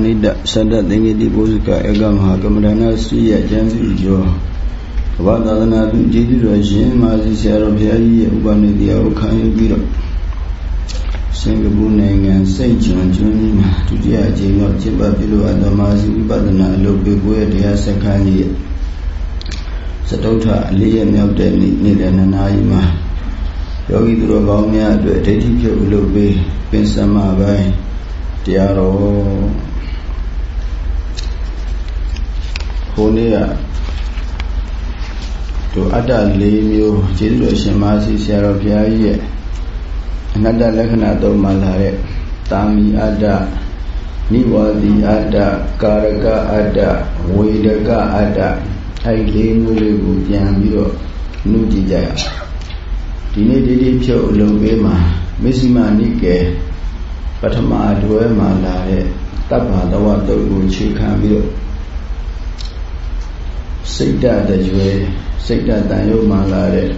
အကမပါဏိတသတ္တသင်္ကေတိပုဇ္ဇကအကမဟာကမ္မဒါနစိယကျမ်းစုကျော်ကမ္ဘာသာသနာပြုကျေးဇူးတော်ရှင်မာစီဆရာတော်ဘုရားကြီးရဲ့ဥပနိတရားကိုခံယူပြီးတော့စင်ကာပူနိုင်ငံစိတ်ချွန်ကျွန်းကြီးမှာဒုတိယအကြိမ်တော့ကျင့်ပပြုလို့အတ္တမာစီဝိပဿနာအလုပ်ပေးကိုရဲ့တရားစခန်းကြီးရဲ့စတုထအလေးရမြောက်တဲ့နေ့နေ့နဲ့နာရီမှာယောဂီသူတော်ကောင်းများအတွက်ဒိဋ္ဌိဖြုတ်အလုပ်ပေးပင်စမပိုင်းတရားတော် ခုနေ့ကတို့အတ္တ၄မျိုးကျေးဇူးတော်ရှင်မဆီဆရာတော်ဘုရားကြီးရဲ့အနတ္တလက္ခဏာသုံးပါလာတဲ့တာမီအတ္တနိဝါဒီအတ္တကာရကအတ္တဝေဒကအတ္တအဲ့ဒီ၄မျိုးလေးကိုပြန်ပြီးတော့နှုတ်ကြည့်ကြရအောင်ဒီနေ့ဒီဒီဖြုတ်အလုံးပေးမှာမစ္စည်းမနိကေပထမအတွဲမှာလာတဲ့တပ်ဘာသဝတုတ်ကိုခြေခံပြီးတော့ စိတ်တတကြွယ်စိတ်တတန်ရုပ်မှာလာတဲ့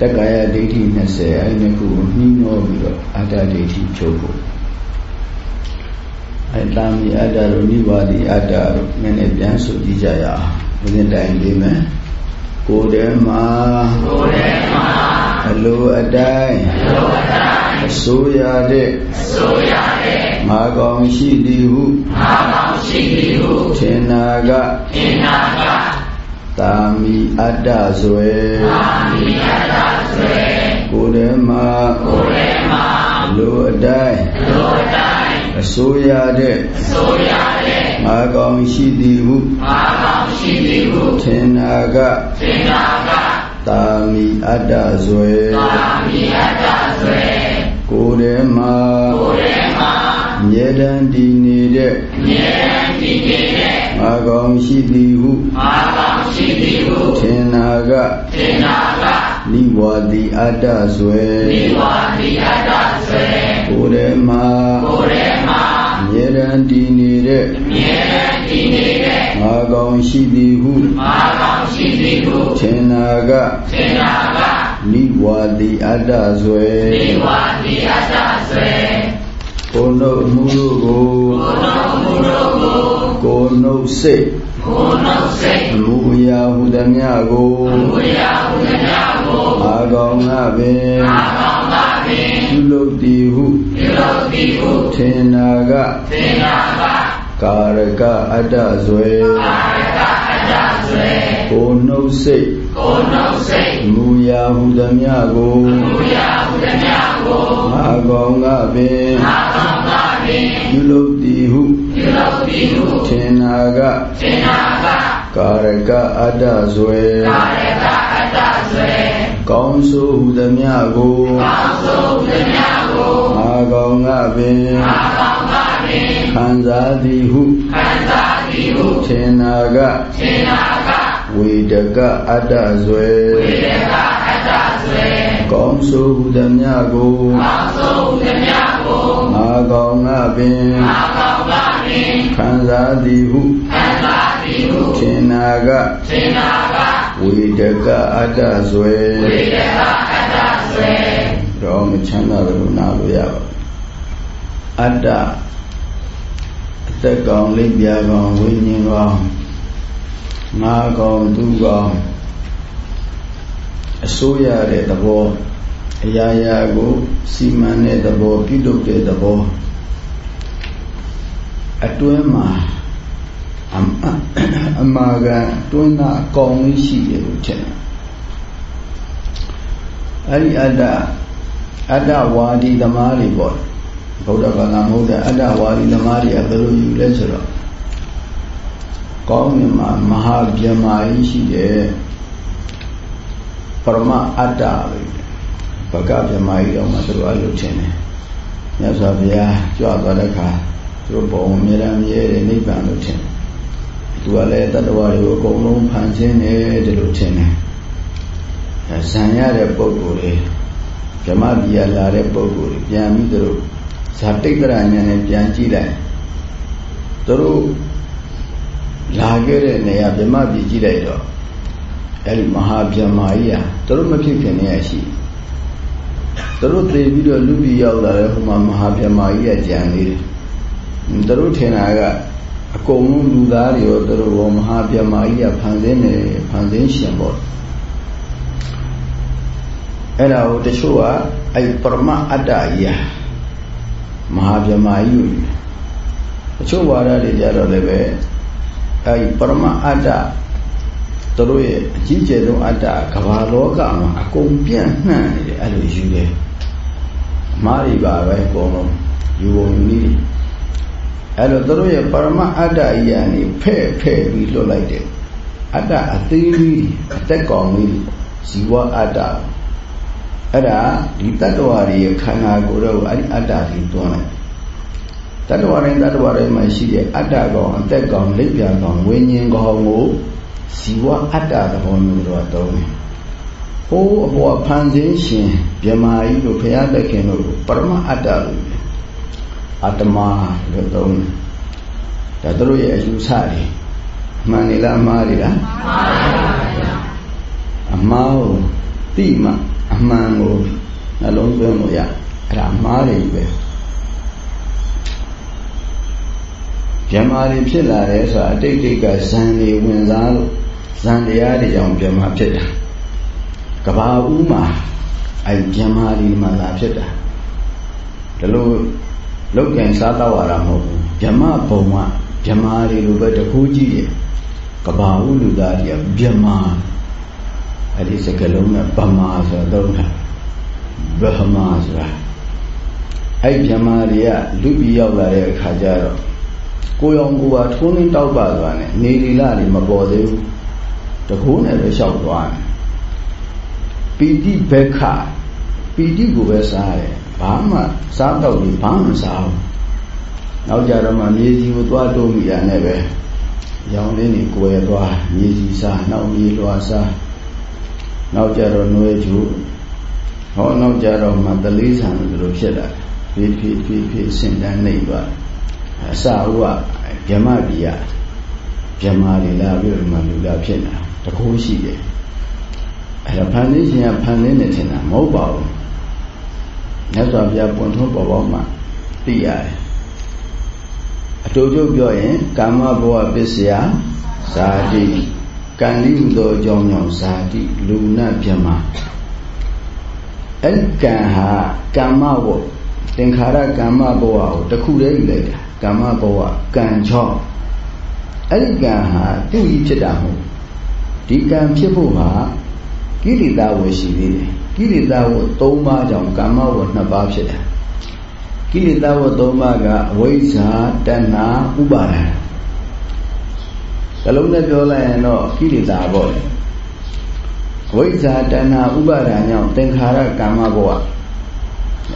တက္ကာယဒိဋ္ဌိ20အဲ့ဒီခုကိုနှီးနှောပြီးတော့အတ္တဒိဋ္ဌိချုပ်ဖို့အဲ့တာမီအတ္တတို့နိဗ္ဗာတိအတ္တတို့နည်းနည်းပြန်ဆိုကြည့်ကြရအောင်ဒီနေ့တိုင်လေးမယ်ကိုယ်ထဲမှာကိုယ်ထဲမှာအလိုအတိုင်းအလိုအတိုင်းအစိုးရတဲ့အစိုးရတဲ့မာကောင်ရှိသည်ဟုမာကောင်ရှိသည်ဟုထင်နာကထင်နာက တာမီအတ္တဆွေတာမီအတ္တဆွေကိုယ်ထဲမှာကိုယ်ထဲမှာအလိုအတိုင်းအလိုအတိုင်းအစိုးရတဲ့အစိုးရတဲ့မာကောင်ရှိသည်ဟုမာကောင်ရှိသည်ဟုထင်နာကထင်နာကတာမီအတ္တဆွေတာမီအတ္တဆွေကိုယ်ထဲမှာကိုယ်ထဲမှာမြဲတမ်းတည်နေတဲ့မြဲ တမ်းတည်နေတဲ့မာကောင်ရှိသည်ဟုမာကောင်ရှိသည်ဟုထင်နာကထင်နာကနိဝါတိအတ္တဆွေနိဝါတိအတ္တဆွေကိုယ်ထဲမှာကိုယ်ထဲမှာမြဲတမ်းတည်နေတဲ့မြဲတမ်းတည်နေတဲ့မာကောင်ရှိသည်ဟုမာကောင်ရှိသည်ဟုထင်နာကထင်နာကနိဝါတိအတ္တဆွေနိဝါတိအတ္တဆွေကိုနှုတ်မှုတို့ကိုကိုနှုတ်မှုတို့ ကိုကိုနှုတ်စိတ်ကိုနှုတ်စိတ်အမှုရာဟုသမျှကိုအမှုရာဟုသမျှကိုအာကောင်ငါပင်အာကောင်ငါပင်ပြုလုပ်သည်ဟုပြုလုပ်သည်ဟုထင်နာကထင်နာကကာရကအတ္တဇွေကာရကအတ္တဇွေကိုနှုတ်စိတ်ကိုနှုတ်စိတ်မူရာဟုသမျှကိုမူရာဟုသမျှကိုငါကောင်ငါပင်ငါကောင်ငါ ပင်ပြုလုပ်သည်ဟုပြုလုပ်သည်ဟုထင်နာကထင်နာကကာရကအတ္တဇွေကာရကအတ္တဇွေကောင်းဆိုဟုသမျှကိုကောင်းဆိုဟုသမျှကိုငါကောင်ငါပင်ငါကောင်ငါပင်ခံစားသည်ဟုခံစားသည်ဟုထင်နာကထင်နာကဝေဒကအတ္တဇွေဝေဒကအတ္တဇွေကောင်းဆိုဟုသမျှကိုကောင်းဆိုဟုသမျှကိုငါ ကောင်ငါပင်ငါကောင်ငါပင်ခံစားသည်ဟုခံစားသည်ဟုထင်နာကထင်နာကဝေဒကအတ္တဇွေဝေဒကအတ္တဇွေတော့မချမ်းသာလို့နားလို့ရပါအတ္တအသက်ကောင်လိပ်ပြာကောင်ဝိညာဉ်ကောင်ငါကောင်သူကောင်အစိုးရတဲ့သဘောအရာရာကိုစီမံတဲ့သဘောပြုလုပ်တဲ့သဘော အတွင်းမှာအမအမာကန်တွင်းသားအကောင်လေးရှိတယ်လို့ထင်တယ်အဲ့ဒီအတ္တအတ္တဝါဒီသမားတွေပေါ့ဗုဒ္ဓဘာသာမဟုတ်တဲ့အတ္တဝါဒီသမားတွေကဘယ်လိုယူလဲဆိုတော့ကောင်းမြင်မှာမဟာဗျမာကြီးရှိတယ်ပရမအတ္တပဲဘဂဗြမာကြီးတော့မှသူတို့အလုပ်ထင်တယ်မြတ်စွာဘုရားကြွသွားတဲ့အခါ သူတို့ဘုံအမြဲတမ်းမြဲတဲ့နိဗ္ဗာန်လို့ထင်တယ်သူကလည်းတတ္တဝါတွေကိုအကုန်လုံးဖန်ဆင်းတယ်ဒီလိုထင်တယ်ဇံရတဲ့ပုံကိုယ်တွေဗြဟ္မပြည်လာတဲ့ပုံကိုယ်တွေပြန်ပြီးသူတို့ဇာတိတ်တရဉာဏ်နဲ့ပြန်ကြည့်လိုက်သူတို့လာခဲ့တဲ့နေရာဗြဟ္မပြည်ကြည့်လိုက်တော့အဲ့ဒီမဟာဗြဟ္မာကြီးဟာသူတို့မဖြစ်ခင်နေရရှိသူတို့သိပြီးတော့လူပြည်ရောက်လာတဲ့ဟိုမှာမဟာဗြဟ္မာကြီးကကြံနေတယ် သူတို့ထင်တာကအကုန်လုံးလူသားတွေရောသူတို့ဘောမဟာပြမကြီးကဖန်ဆင်းနေဖန်ဆင်းရှင်ပေါ့အဲ့ဒါကိုတချို့ကအဲ့ပရမအတ္တကြီးမဟာပြမကြီးကိုတချို့ဝါဒတွေကြတော့လည်းပဲအဲ့ပရမအတ္တသူတို့ရဲ့အကြီးကျယ်ဆုံးအတ္တကဘာလောကမှာအကုန်ပြန့်နှံ့နေတယ်အဲ့လိုယူတယ်အမှားတွေပါပဲအကုန်လုံးယူပုံယူနည်းတွေ အဲ့တော့သူတို့ရဲ့ပရမအတ္တကြီးကနေဖဲ့ဖဲ့ပြီးလွတ်လိုက်တယ်အတ္တအသေးလေးအသက်ကောင်လေးဇီဝအတ္တအဲ့ဒါဒီတတ္တဝါတွေရဲ့ခန္ဓာကိုယ်တော့အဲ့ဒီအတ္တကြီးတွန်းလိုက်တတ္တဝါတိုင်းတတ္တဝါတိုင်းမှာရှိတဲ့အတ္တကောင်အသက်ကောင်လက်ပြကောင်ဝိညာဉ်ကောင်ကိုဇီဝအတ္တသဘောမျိုးတော့တုံးတယ်ဟိုးအပေါ်ဖန်ဆင်းရှင်မြမာကြီးတို့ဘုရားသခင်တို့ပရမအတ္တလို့ အတ္တမလို့သုံးတယ်ဒါတို့ရဲ့အယူဆတွေမှန်နေလားမှားနေလားမှန်ပါဗျာအမှားကိုသိမှအမှန်ကိုနှလုံးသွင်းလို့ရအဲ့ဒါမှားတယ်ပဲမြမာတွေဖြစ်လာတယ်ဆိုတာအတိတ်တိတ်ကဇန်တွေဝင်စားလို့ဇန်တရားတွေကြောင့်မြမာဖြစ်တာကဘာဦးမှာအဲ့မြမာတွေမှာလာဖြစ်တာဒါလို့ လောက်ကင်စားတော့ရတာမဟုတ်ဘူးဗြဟ္မဘုံကဗြဟ္မာတွေလိုပဲတခုကြီးတယ်ကဘာဟုလူသားတွေကဗြဟ္မာအဲ့ဒီစကလုံးနဲ့ဗမာဆိုတော့တာဗဟမာဆိုတာအဲ့ဗြဟ္မာတွေကလူပြီးရောက်လာတဲ့အခါကျတော့ကိုရောင်ကိုပါထုံးနှင်းတောက်ပါသွားတယ်နေလီလာတွေမပေါ်သေးဘူးတကိုးနဲ့ပဲလျှောက်သွားတယ်ပီတိဘက္ခပီတိကိုပဲစားတယ် ဘာမှစားတော့ပြီးဘာမှမစားဘူးနောက်ကြတော့မှမြေကြီးကိုသွားတိုးမိရနဲ့ပဲရောင်လေးနေကိုယ်ရသွားမြေကြီးစားနောက်မြေလွာစားနောက်ကြတော့နှွေးကျူဟောနောက်ကြတော့မှတလေးဆံလို့လိုဖြစ်လာဖြည်းဖြည်းဖြည်းဖြည်းစင်တန်းနေသွားအစာဥကဗြဟ္မပိယဗြဟ္မာတွေလာပြီးတော့မှလူလာဖြစ်နေတာတကူရှိတယ်အဲ့ဒါဖန်ဆင်းခြင်းကဖန်ဆင်းနေတယ်မဟုတ်ပါဘူး မြတ်စွာဘုရားပွန်ထုံးပေါ်ပေါ်မှာသိရတယ်အတူတူပြောရင်ကာမဘဝပစ္စယဇာတိကံလိဟုသောအကြောင်းကြောင့်ဇာတိလူနာပြမအဲ့ကံဟာကာမဘဝသင်္ခါရကာမဘဝကိုတခုတည်းယူလိုက်တာကာမဘဝကံချောအဲ့ဒီကံဟာသူ့ဤဖြစ်တာမဟုတ်ဒီကံဖြစ်ဖို့ဟာကိလေသာဝရှိသေးတယ် ကိလေသာဝ၃ပါးကြောင့်ကာမဝ၂ပါးဖြစ်တယ်ကိလေသာဝ၃ပါးကအဝိဇ္ဇာတဏှာဥပါဒံကလုံးနဲ့ပြောလိုက်ရင်တော့ကိလေသာပေါ့လေဝိဇ္ဇာတဏှာဥပါဒံကြောင့်သင်္ခါရကာမဘဝ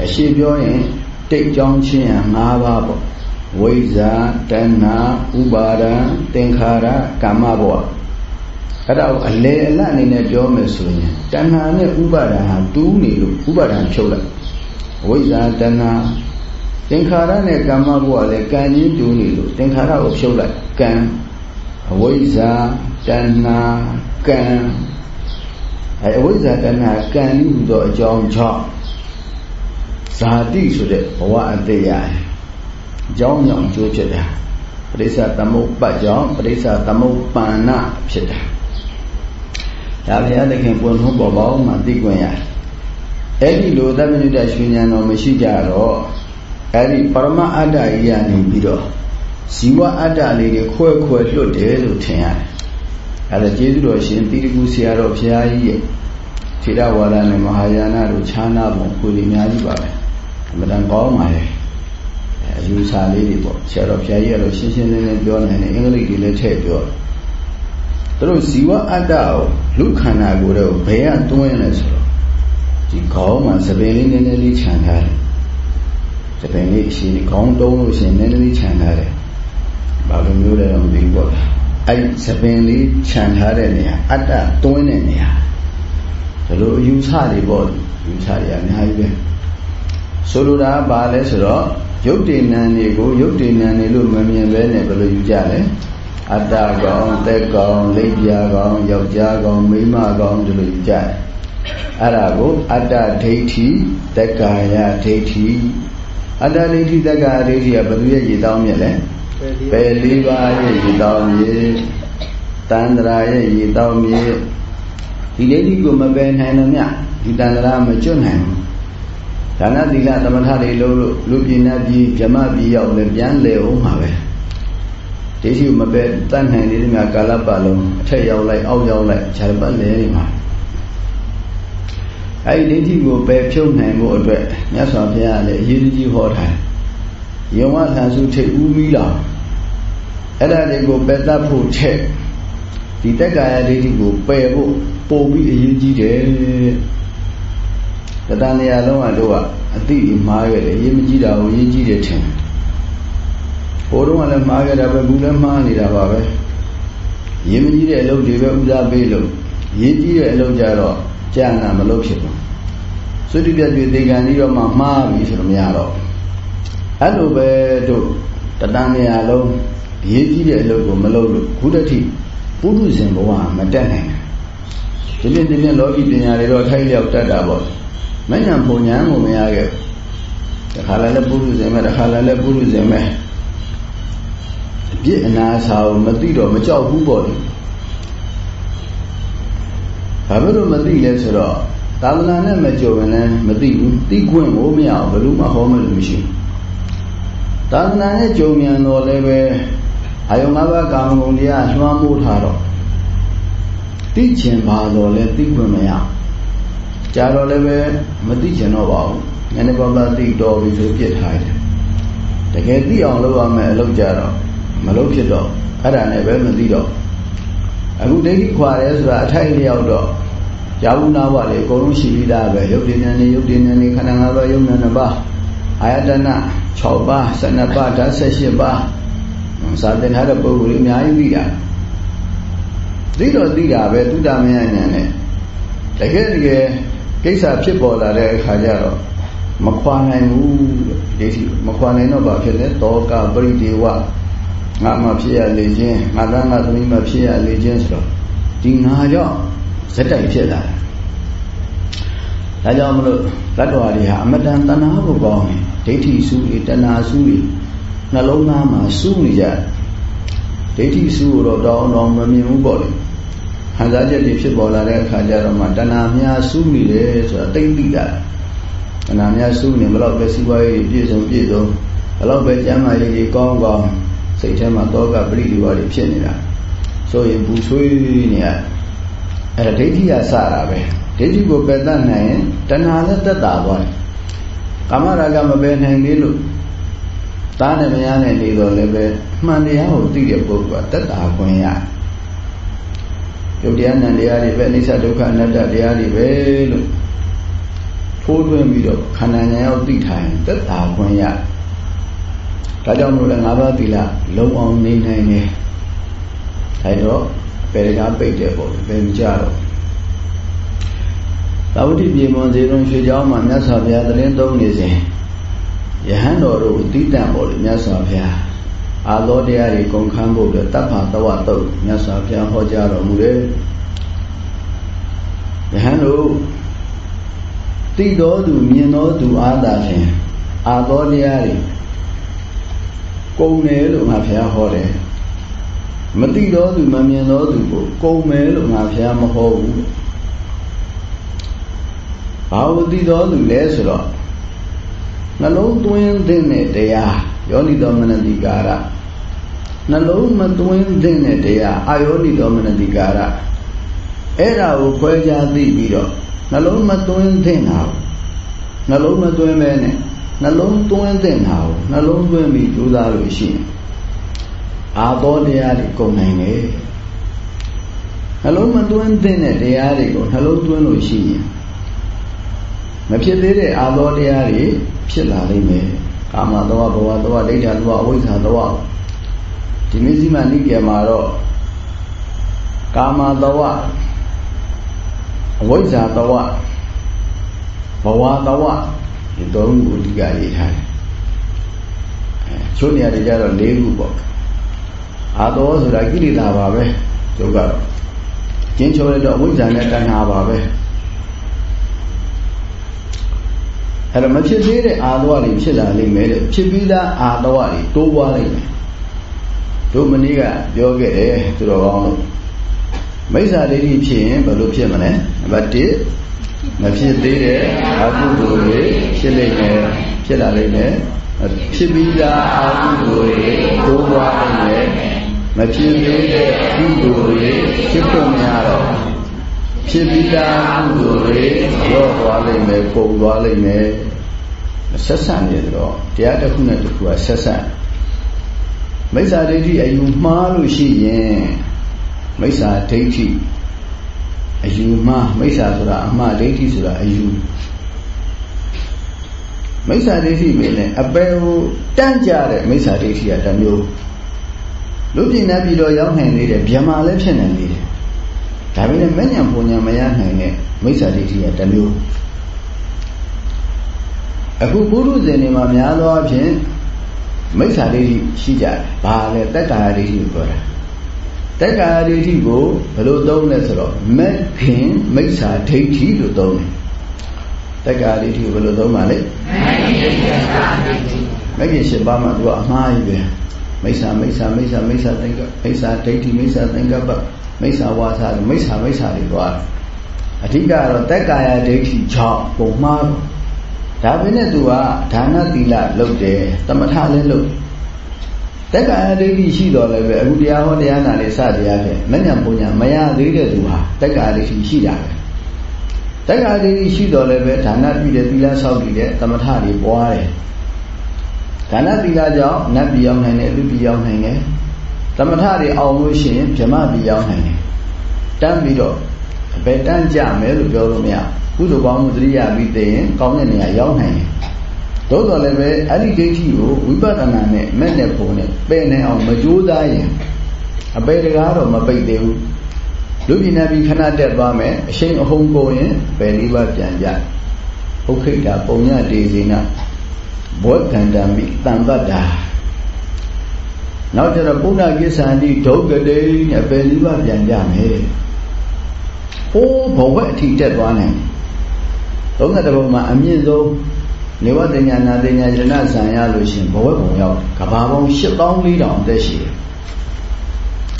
အရှိပြောရင်တိတ်ကြောင်းချင်းရ၅ပါးပေါ့ဝိဇ္ဇာတဏှာဥပါဒံသင်္ခါရကာမဘဝ အဲ့ဒါကိုအလေအလတ်အနေနဲ့ပြောမယ်ဆိုရင်တဏှာနဲ့ဥပါဒံဟာတူးနေလို့ဥပါဒံဖြုတ်လိုက်ဝိဇ္ဇာတဏှာသင်္ခါရနဲ့ကာမဘဝလည်းကံကြီးတူးနေလို့သင်္ခါရကိုဖြုတ်လိုက်ကံအဝိဇ္ဇာတဏှာကံအဲအဝိဇ္ဇာတဏှာကံဤဟူသောအကြောင်းကြောင့်ဇာတိဆိုတဲ့ဘဝအသေးရအကြောင်းကြောင့်ကျိုးဖြစ်တာပရိစ္ဆသမုပ္ပတ်ကြောင့်ပရိစ္ဆသမုပ္ပန္နဖြစ်တာ ဒါဘုရားသခင်ပွင့်ထုံးပေါ်ပေါင်းမှသိခွင့်ရတယ်အဲ့ဒီလိုသဗ္ဗညုတရွှေဉာဏ်တော်မရှိကြတော့အဲ့ဒီပရမအတ္တကြီးရနေပြီးတော့ဇီဝအတ္တလေးတွေခွဲခွဲလွတ်တယ်လို့ထင်ရတယ်အဲ့ဒါကျေးဇူးတော်ရှင်တိရိကုဆရာတော်ဘုရားကြီးရဲ့ထေရဝါဒနဲ့မဟာယာနတို့ခြားနာပုံကိုယ်အများကြီးပါပဲအမှန်တန်ကောင်းပါလေအယူဆလေးတွေပေါ့ဆရာတော်ဘုရားကြီးကတော့ရှင်းရှင်းလင်းလင်းပြောနိုင်တယ်အင်္ဂလိပ်တွေလည်းထည့်ပြောတယ် သူတို့ဇီဝအတ္တကိုလူခန္ဓာကိုယ်တော့ဘယ်ကတွင်းလဲဆိုတော့ဒီခေါင်းမှာသပင်လေးနည်းနည်းလေးခြံထားတယ်သပင်လေးအရှင်ခေါင်းတုံးလို့ရှင်နည်းနည်းလေးခြံထားတယ်ဘာလိုမျိုးလဲတော့မသိဘူးပေါ့အဲ့သပင်လေးခြံထားတဲ့နေရာအတ္တတွင်းတဲ့နေရာဒါလိုအယူဆတွေပေါ့ယူဆတွေအများကြီးပဲဆိုလိုတာဘာလဲဆိုတော့ရုပ်တည်နံတွေကိုရုပ်တည်နံတွေလို့မမြင်ပဲနဲ့ဘယ်လိုယူကြလဲ အတ္တကောင်သက်ကောင်လိပ်ပြာကောင်ယောက်ျားကောင်မိန်းမကောင်ဒီလိုယူကြတယ်အဲ့ဒါကိုအတ္တဒိဋ္ဌိသက်ကာယဒိဋ္ဌိအတ္တဒိဋ္ဌိတက္ကအဒိဋ္ဌိကဘယ်သူရဲ့ရည်တောင်းမြဲလဲပယ်လေးပါးရဲ့ရည်တောင်းမြဲတန္တရာရဲ့ရည်တောင်းမြဲဒီဒိဋ္ဌိကိုမပယ်နိုင်လို့မြဒီတန္တရာမကျွတ်နိုင်ဘူးဒါနသီလသမထတွေလို့လူပြင်းတဲ့ပြည်ဗြဟ္မပြည်ရောက်လည်းပြန်လေအောင်မှာပဲ ဒိဋ္ဌိမပယ်တတ်နိုင်တဲ့မြကာလပတ်လုံးအထက်ရောက်လိုက်အောက်ရောက်လိုက်ခြေပတ်လဲနေမှာအဲဒီဒိဋ္ဌိကိုပယ်ဖြုတ်နိုင်ဖို့အတွက်မြတ်စွာဘုရားလည်းအရေးကြီးဟောထားတယ်ယုံဝဆန်စုထိတ်ဦးပြီးတော့အဲ့ဒါတွေကိုပယ်တတ်ဖို့ထက်ဒီတက်ကာယဒိဋ္ဌိကိုပယ်ဖို့ပို့ပြီးအရေးကြီးတယ်တတန်နေရာလုံးကတို့ကအတိအမှားခဲ့တယ်အရေးမကြီးတာကိုအရေးကြီးတယ်ထင်တယ် ဟိုတုန်းကလည်းမှားခဲ့တာပဲဘူးလည်းမှားနေတာပါပဲရင်းမကြီးတဲ့အလုပ်တွေပဲဥစားပေးလို့ရင်းကြီးတဲ့အလုပ်ကြတော့ကြာနာမလုပ်ဖြစ်ဘူးသုတိပြတ်တွေဒေဂန်ကြီးတော့မှမှားပြီဆိုတော့မရတော့အဲ့လိုပဲတို့တတန်နေရာလုံးရင်းကြီးတဲ့အလုပ်ကိုမလုပ်လို့ခုတတိပုထုဇဉ်ဘဝမတက်နိုင်ဘူးဒီနေ့ဒီနေ့လောကီပညာတွေတော့ထိုက်လျောက်တတ်တာပေါ့မဉ္ဇဉ်ပုံညာကိုမရခဲ့တခါလည်းပုထုဇဉ်ပဲတခါလည်းပုထုဇဉ်ပဲအ ပြစ်အနာစာကိုမသိတော့မကြောက်ဘူးပေါ့လေဘာဖြစ်လို့မသိလဲဆိုတော့သာသနာနဲ့မကြုံရင်လည်းမသိဘူးသိခွင့်ကိုမရဘူးဘယ်လိုမှဟောမလို့မရှိဘူးသာသနာနဲ့ကြုံမြန်တော့လည်းပဲအာယုံ၅ပါးကာမဂုဏ်တရားလွှမ်းမိုးထားတော့သိကျင်ပါတော့လဲသိခွင့်မရကြာတော့လည်းပဲမသိကျင်တော့ပါဘူးနည်းနည်းပါးပါးသိတော်ပြီဆိုပြစ်ထားတယ်တကယ်သိအောင်လုပ်ရမယ်အလုပ်ကြတော့ မလုပ်ဖြစ်တော့အဲ့ဒါနဲ့ပဲမသိတော့အခုဒိဋ္ဌိခွာရဲဆိုတာအထိုက်လျောက်တော့ယာဝနာဘလေအကုန်လုံးရှိပြီးသားပဲရုပ်တည်ဉာဏ်နဲ့ရုပ်တည်ဉာဏ်နဲ့ခန္ဓာ၅ပါးယုံဉာဏ်၅ပါးအာယတနာ6ပါး12ပါးဓာတ်18ပါးစာသင်ထားတဲ့ပုဂ္ဂိုလ်တွေအများကြီးသိတာသိတော့သိတာပဲသုတမယဉာဏ်နဲ့တကယ်တကယ်ကိစ္စဖြစ်ပေါ်လာတဲ့အခါကျတော့မခွာနိုင်ဘူးဒိဋ္ဌိမခွာနိုင်တော့ဘာဖြစ်လဲတောကပရိဒေဝ ငါမှဖြစ်ရလေခြင်းငါသားငါသမီးမှဖြစ်ရလေခြင်းဆိုတော့ဒီငါကြောင့်ဇက်တိုက်ဖြစ်လာတယ်ဒါကြောင့်မလို့တတ္တဝါတွေဟာအမတန်တဏှာကိုကောင်းတယ်ဒိဋ္ဌိစုတွေတဏှာစုတွေနှလုံးသားမှာစုနေကြဒိဋ္ဌိစုကိုတော့တောင်းတောင်းမမြင်ဘူးပေါ့လေခံစားချက်တွေဖြစ်ပေါ်လာတဲ့အခါကျတော့မှတဏှာများစုနေတယ်ဆိုတာသိသိတာတဏှာများစုနေဘလို့ပဲစီးပွားရေးပြည့်စုံပြည့်စုံဘလို့ပဲကျမ်းမာရေးတွေကောင်းကောင်း စိတ်ထဲမှာတောကပရိဒီဝါတွေဖြစ်နေတာဆိုရင်ဘူးဆွေးနေရအဲ့ဒါဒိဋ္ဌိကစတာပဲဒိဋ္ဌိကိုပယ်တတ်နိုင်ရင်တဏှာလည်းတက်တာသွားတယ်ကာမရာဂမပယ်နိုင်သေးလို့သားနဲ့မယားနဲ့နေတော့လည်းပဲမှန်တရားကိုသိတဲ့ပုဂ္ဂိုလ်ကတက်တာခွင့်ရယုတ်တရားနံတရားတွေပဲအိဋ္ဌဒုက္ခအနတ္တတရားတွေပဲလို့ထိုးထွင်းပြီးတော့ခန္ဓာဉာဏ်ရောက်သိထားရင်တက်တာခွင့်ရ ဒါကြောင့်မို့လဲငါးပါးသီလလုံအောင်နေနိုင်တယ်အဲတော့ပေရကပိတ်တယ်ပေါ့ဘယ်မကြတော့သာဝတိပြေမွန်စေတုံရွှေเจ้าမှာမြတ်စွာဘုရားတရင်သုံးနေစဉ်ယဟန်တော်တို့တိတံပေါ့လေမြတ်စွာဘုရားအာလောတရားတွေကုန်ခန်းဖို့အတွက်တပ္ပတဝတုတ်မြတ်စွာဘုရားဟောကြားတော်မူတယ်ယဟန်တို့တိတော်သူမြင်တော်သူအားသာဖြင့်အာသောတရားတွေ ကုန်တယ်လို့ငါဘုရားဟောတယ်မတိတော်သူမမြင်တော်သူကိုကုန်မယ်လို့ငါဘုရားမဟောဘူးဘာဝတိတော်သူလဲဆိုတော့နှလုံးသွင်းတဲ့တရားယောနိတော်မနတိကာရနှလုံးမသွင်းတဲ့တရားအာယောနိတော်မနတိကာရအဲ့ဒါကိုခွဲခြားသိပြီးတော့နှလုံးမသွင်းတဲ့ဟာနှလုံးမသွင်းမဲနဲ့ နှလုံးသွင်းတဲ့ဟာကိုနှလုံးသွင်းပြီးကြိုးစားလို့ရှိရင်အာသောတရားတွေကုန်နိုင်တယ်နှလုံးမသွင်းတဲ့တရားတွေကိုနှလုံးသွင်းလို့ရှိရင်မဖြစ်သေးတဲ့အာသောတရားတွေဖြစ်လာလိမ့်မယ်ကာမသောဘဝသောဒိဋ္ဌာသောအဝိဇ္ဇာသောဒီမစ္စည်းမနိကေမှာတော့ကာမသောအဝိဇ္ဇာသောဘဝသော ဒီသုံးခုအဓိကရေးထားတယ်အဲချို့နေရာတွေကျတော့၄ခုပေါ့အာသောဆိုတာကိလေသာပါပဲကျုပ်ကတော့ကျင်းချိုးလိုက်တော့အဝိဇ္ဇာနဲ့တဏှာပါပဲအဲ့တော့မဖြစ်သေးတဲ့အာသဝတွေဖြစ်လာလိမ့်မယ်တဲ့ဖြစ်ပြီးသားအာသဝတွေတိုးပွားလိမ့်မယ်တို့မနေ့ကပြောခဲ့တယ်သူတော်ကောင်းတို့မိစ္ဆာဒိဋ္ဌိဖြစ်ရင်ဘယ်လိုဖြစ်မလဲနံပါတ်1 မဖြစ်သေးတဲ့အကုသိုလ်တွေဖြစ်လိမ့်မယ်ဖြစ်လာလိမ့်မယ်ဖြစ်ပြီးသားအကုသိုလ်တွေတိုးပွားလိမ့်မယ်မဖြစ်သေးတဲ့ကုသိုလ်တွေဖြစ်ဖို့မရတော့ဖြစ်ပြီးသားကုသိုလ်တွေရော့သွားလိမ့်မယ်ပုံသွားလိမ့်မယ်ဆက်ဆံနေတော့တရားတစ်ခုနဲ့တစ်ခုကဆက်ဆံမိစ္ဆာဒိဋ္ဌိအယူမှားလို့ရှိရင်မိစ္ဆာဒိဋ္ဌိ အယူမှားမိစ္ဆာဆိုတာအမှားဒိဋ္ဌိဆိုတာအယူမိစ္ဆာဒိဋ္ဌိပဲနဲ့အပယ်ကိုတန့်ကြတဲ့မိစ္ဆာဒိဋ္ဌိကတစ်မျိုးလူပြည်နဲ့ပြည်တော်ရောက်နိုင်သေးတယ်ဗျမာလည်းဖြစ်နိုင်သေးတယ်ဒါပေမဲ့မဉ္ဇဉ်ပုံညာမရနိုင်တဲ့မိစ္ဆာဒိဋ္ဌိကတစ်မျိုးအခုပုရုဇဉ်တွေမှာများသောအားဖြင့်မိစ္ဆာဒိဋ္ဌိရှိကြတယ်။ဘာလဲတက္ကာဒိဋ္ဌိကိုပြောတာ။ တက္ကာဒိဋ္ဌိကိုဘယ်လိုသုံးလဲဆိုတော့မက်ခင်မိစ္ဆာဒိဋ္ဌိလို့သုံးတယ်။တက္ကာဒိဋ္ဌိကိုဘယ်လိုသုံးပါလဲ။မက်ခင်၈ပါးမှာသူကအမှားကြီးပဲ။မိစ္ဆာမိစ္ဆာမိစ္ဆာမိစ္ဆာသင်္ကမိစ္ဆာဒိဋ္ဌိမိစ္ဆာသင်္ကပ္ပမိစ္ဆာဝါစာမိစ္ဆာမိစ္ဆာတွေသွားတယ်။အဓိကတော့တက္ကာယဒိဋ္ဌိကြောင့်ပုံမှားတော့ဒါပဲနဲ့သူကဒါနသီလလုပ်တယ်တမထလည်းလုပ်တ က္ကရာဒိဋ္ဌိရှိတော်လည်းပဲအခုတရားဟောတရားနာလေးစတရားဖြင့်မညံပုံညာမရသေးတဲ့သူဟာတက္ကရာဒိဋ္ဌိရှိတာပဲတက္ကရာဒိဋ္ဌိရှိတော်လည်းပဲဒါနပြုတယ်သီလဆောက်တည်တယ်တမထတွေပွားတယ်ဒါနသီလကြောင့်နတ်ပြည်ရောက်နိုင်တယ်လူပြည်ရောက်နိုင်တယ်တမထတွေအောင်လို့ရှိရင်ဗြဟ္မပြည်ရောက်နိုင်တယ်တန်းပြီးတော့ဘယ်တန်းကြမယ်လို့ပြောလို့မရကုသိုလ်ကောင်းမှုသတိရပြီးသိရင်ကောင်းတဲ့နေရာရောက်နိုင်တယ်။ သို့တော်လည်းပဲအဲ့ဒီဒိဋ္ဌိကိုဝိပဿနာနဲ့မဲ့နဲ့ပုံနဲ့ပယ်နိုင်အောင်မကြိုးစားရင်အပေတကားတော့မပိတ်သေးဘူး။လူပြည်နယ်ပြည်ခဏတက်သွားမယ်အရှိန်အဟုန်ကုန်ရင်ပယ်လေးပါးပြန်ကြ။ဥခိတာပုံညတေဇိနဘောကန္တမိတံပတ္တာနောက်ကျတော့ပုဏ္ဏကိစ္ဆန္တိဒုက္ကတိနဲ့ပယ်လေးပါးပြန်ကြမယ်။ဟိုးဘဝအထိတက်သွားနိုင်တယ်သုံးတဲ့ဘုံမှာအမြင့်ဆုံး နေဝတ္တညာနာတညာယနာဇံရလို့ရှင်ဘဝဘုံရောက်ကဘာပေါင်း8400အသက်ရှိတယ်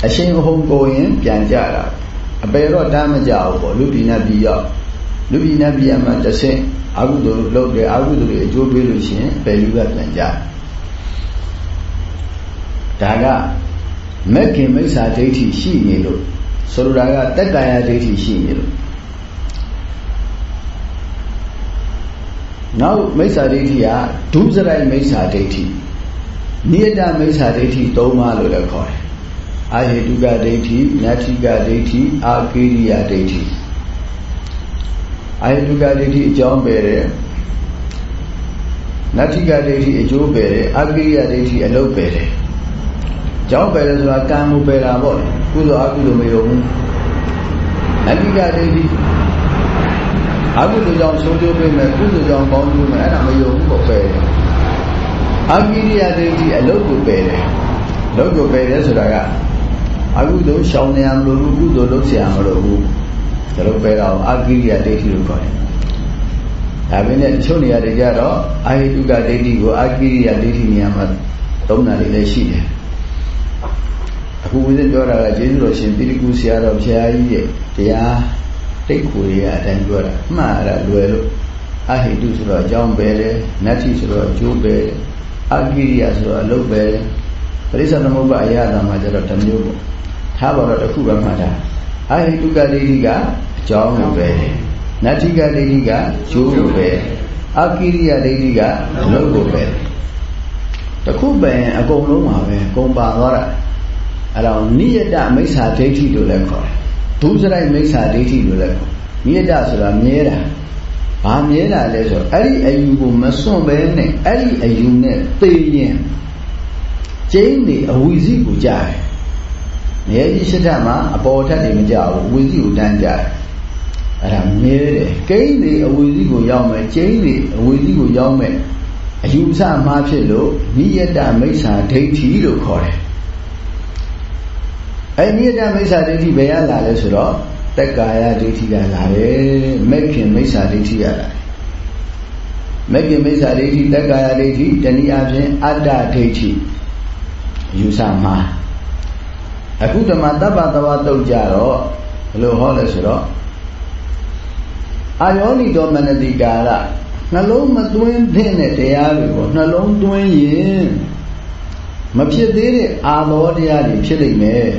အရှင်ဘုံကိုရင်ပြန်ကြတာအပေတော့တမ်းမကြဘူးပေါ့လူပြည်နဲ့ပြည်ရောက်လူပြည်နဲ့ပြည်ရမှာတဆင့်အာဟုတုလုပ်တယ်အာဟုတုတွေအကျိုးပေးလို့ရှင်ပယ်လူကပြန်ကြဒါကမက်ခင်မိစ္ဆာဒိဋ္ဌိရှိနေလို့ဆိုလိုတာကတက္ကာယဒိဋ္ဌိရှိနေလို့ နောက်မိစ္ဆာဒိဋ္ဌိကဒုစရိုက်မိစ္ဆာဒိဋ္ဌိနိယတမိစ္ဆာဒိဋ္ဌိ၃ပါးလို့လည်းခေါ်တယ်အာဟေတုကဒိဋ္ဌိနတ္ထိကဒိဋ္ဌိအာကိရိယဒိဋ္ဌိအာဟေတုကဒိဋ္ဌိအကြောင်းပဲတယ်နတ္ထိကဒိဋ္ဌိအကျိုးပဲတယ်အာကိရိယဒိဋ္ဌိအလုပ်ပဲတယ်ကြောင်းပဲတယ်ဆိုတာကံမှုပဲတာပေါ့ကုသိုလ်အကုသိုလ်မယုံဘူးနတ္ထိကဒိဋ္ဌိ အကုသိုလ်ကြောင့်ဆုံးကျိုးပေးမယ်ကုသိုလ်ကြောင့်ကောင်းကျိုးမယ်အဲ့ဒါမယုံဘူးပေါ့ပဲအာကိရိယဒိဋ္ဌိအလုတ်ကိုပယ်တယ်လုတ်ကိုပယ်တယ်ဆိုတာကအကုသိုလ်ရှောင်နေရမလို့ကုသိုလ်လုပ်เสียမလို့ဘူးဒါလိုပယ်တော့အာကိရိယဒိဋ္ဌိလို့ခေါ်တယ်ဒါပေမဲ့တချို့နေရာတွေကြတော့အာဟိတုကဒိဋ္ဌိကိုအာကိရိယဒိဋ္ဌိနေရာမှာသုံးတာလေးလည်းရှိတယ်အခုဦးဇင်းပြောတာကကျေးဇူးတော်ရှင်ပိဋကုဆရာတော်ဘုရားကြီးရဲ့တရား တိတ်ကိုရအတိုင်းပြောတာမှန်အဲ့ဒါလွယ်လို့အဟိတုဆိုတော့အကြောင်းပဲတယ်နတ္ထိဆိုတော့အကျိုးပဲတယ်အကိရိယာဆိုတော့အလုပ်ပဲတယ်ပရိစ္ဆသမုပ္ပါအရာတာမှာကျတော့တစ်မျိုးပေါ့ထားပါတော့တစ်ခုပဲမှတ်တာအဟိတုကဒိဋ္ဌိကအကြောင်းကိုပဲတယ်နတ္ထိကဒိဋ္ဌိကကျိုးကိုပဲအကိရိယာဒိဋ္ဌိကအလုပ်ကိုပဲတခုပဲအကုန်လုံးပါပဲကုန်ပါသွားတာအဲ့တော့နိယတမိစ္ဆာဒိဋ္ဌိလို့လည်းခေါ်တယ် ဒုစရိုက်မိစ္ဆာဒိဋ္ဌိလို့လည်းမြဲတာဆိုတာမြဲတာဘာမြဲတာလဲဆိုအဲ့ဒီအယူကိုမစွန့်ဘဲနဲ့အဲ့ဒီအယူနဲ့သိရင်ကျင်းနေအဝီစီကိုကြားတယ်မြဲကြီးရှစ်ထမှာအပေါ်ထက်နေမကြဘူးဝီစီကိုတန်းကြတယ်အဲ့ဒါမြဲတယ်ကိန်းနေအဝီစီကိုရောက်မယ်ကျင်းနေအဝီစီကိုရောက်မယ်အယူဆမှားဖြစ်လို့နိယတမိစ္ဆာဒိဋ္ဌိလို့ခေါ်တယ် အဲနိယတမိစ္ဆာဒိဋ္ဌိဘယ်ရလာလဲဆိုတော့တက္ကာယဒိဋ္ဌိကလာတယ်မက်ခင်မိစ္ဆာဒိဋ္ဌိကလာတယ်မဂ္ဂင်မိစ္ဆာဒိဋ္ဌိတက္ကာယဒိဋ္ဌိတနည်းအားဖြင့်အတ္တဒိဋ္ဌိယူဆမှာအခုဓမ္မတပ္ပတဝတုတ်ကြတော့ဘယ်လိုဟောလဲဆိုတော့အာယောနိတော်မနတိကာရနှလုံးမသွင်းတဲ့တရားတွေကိုနှလုံးသွင်းရင်မဖြစ်သေးတဲ့အာလောတရားတွေဖြစ်လိမ့်မယ်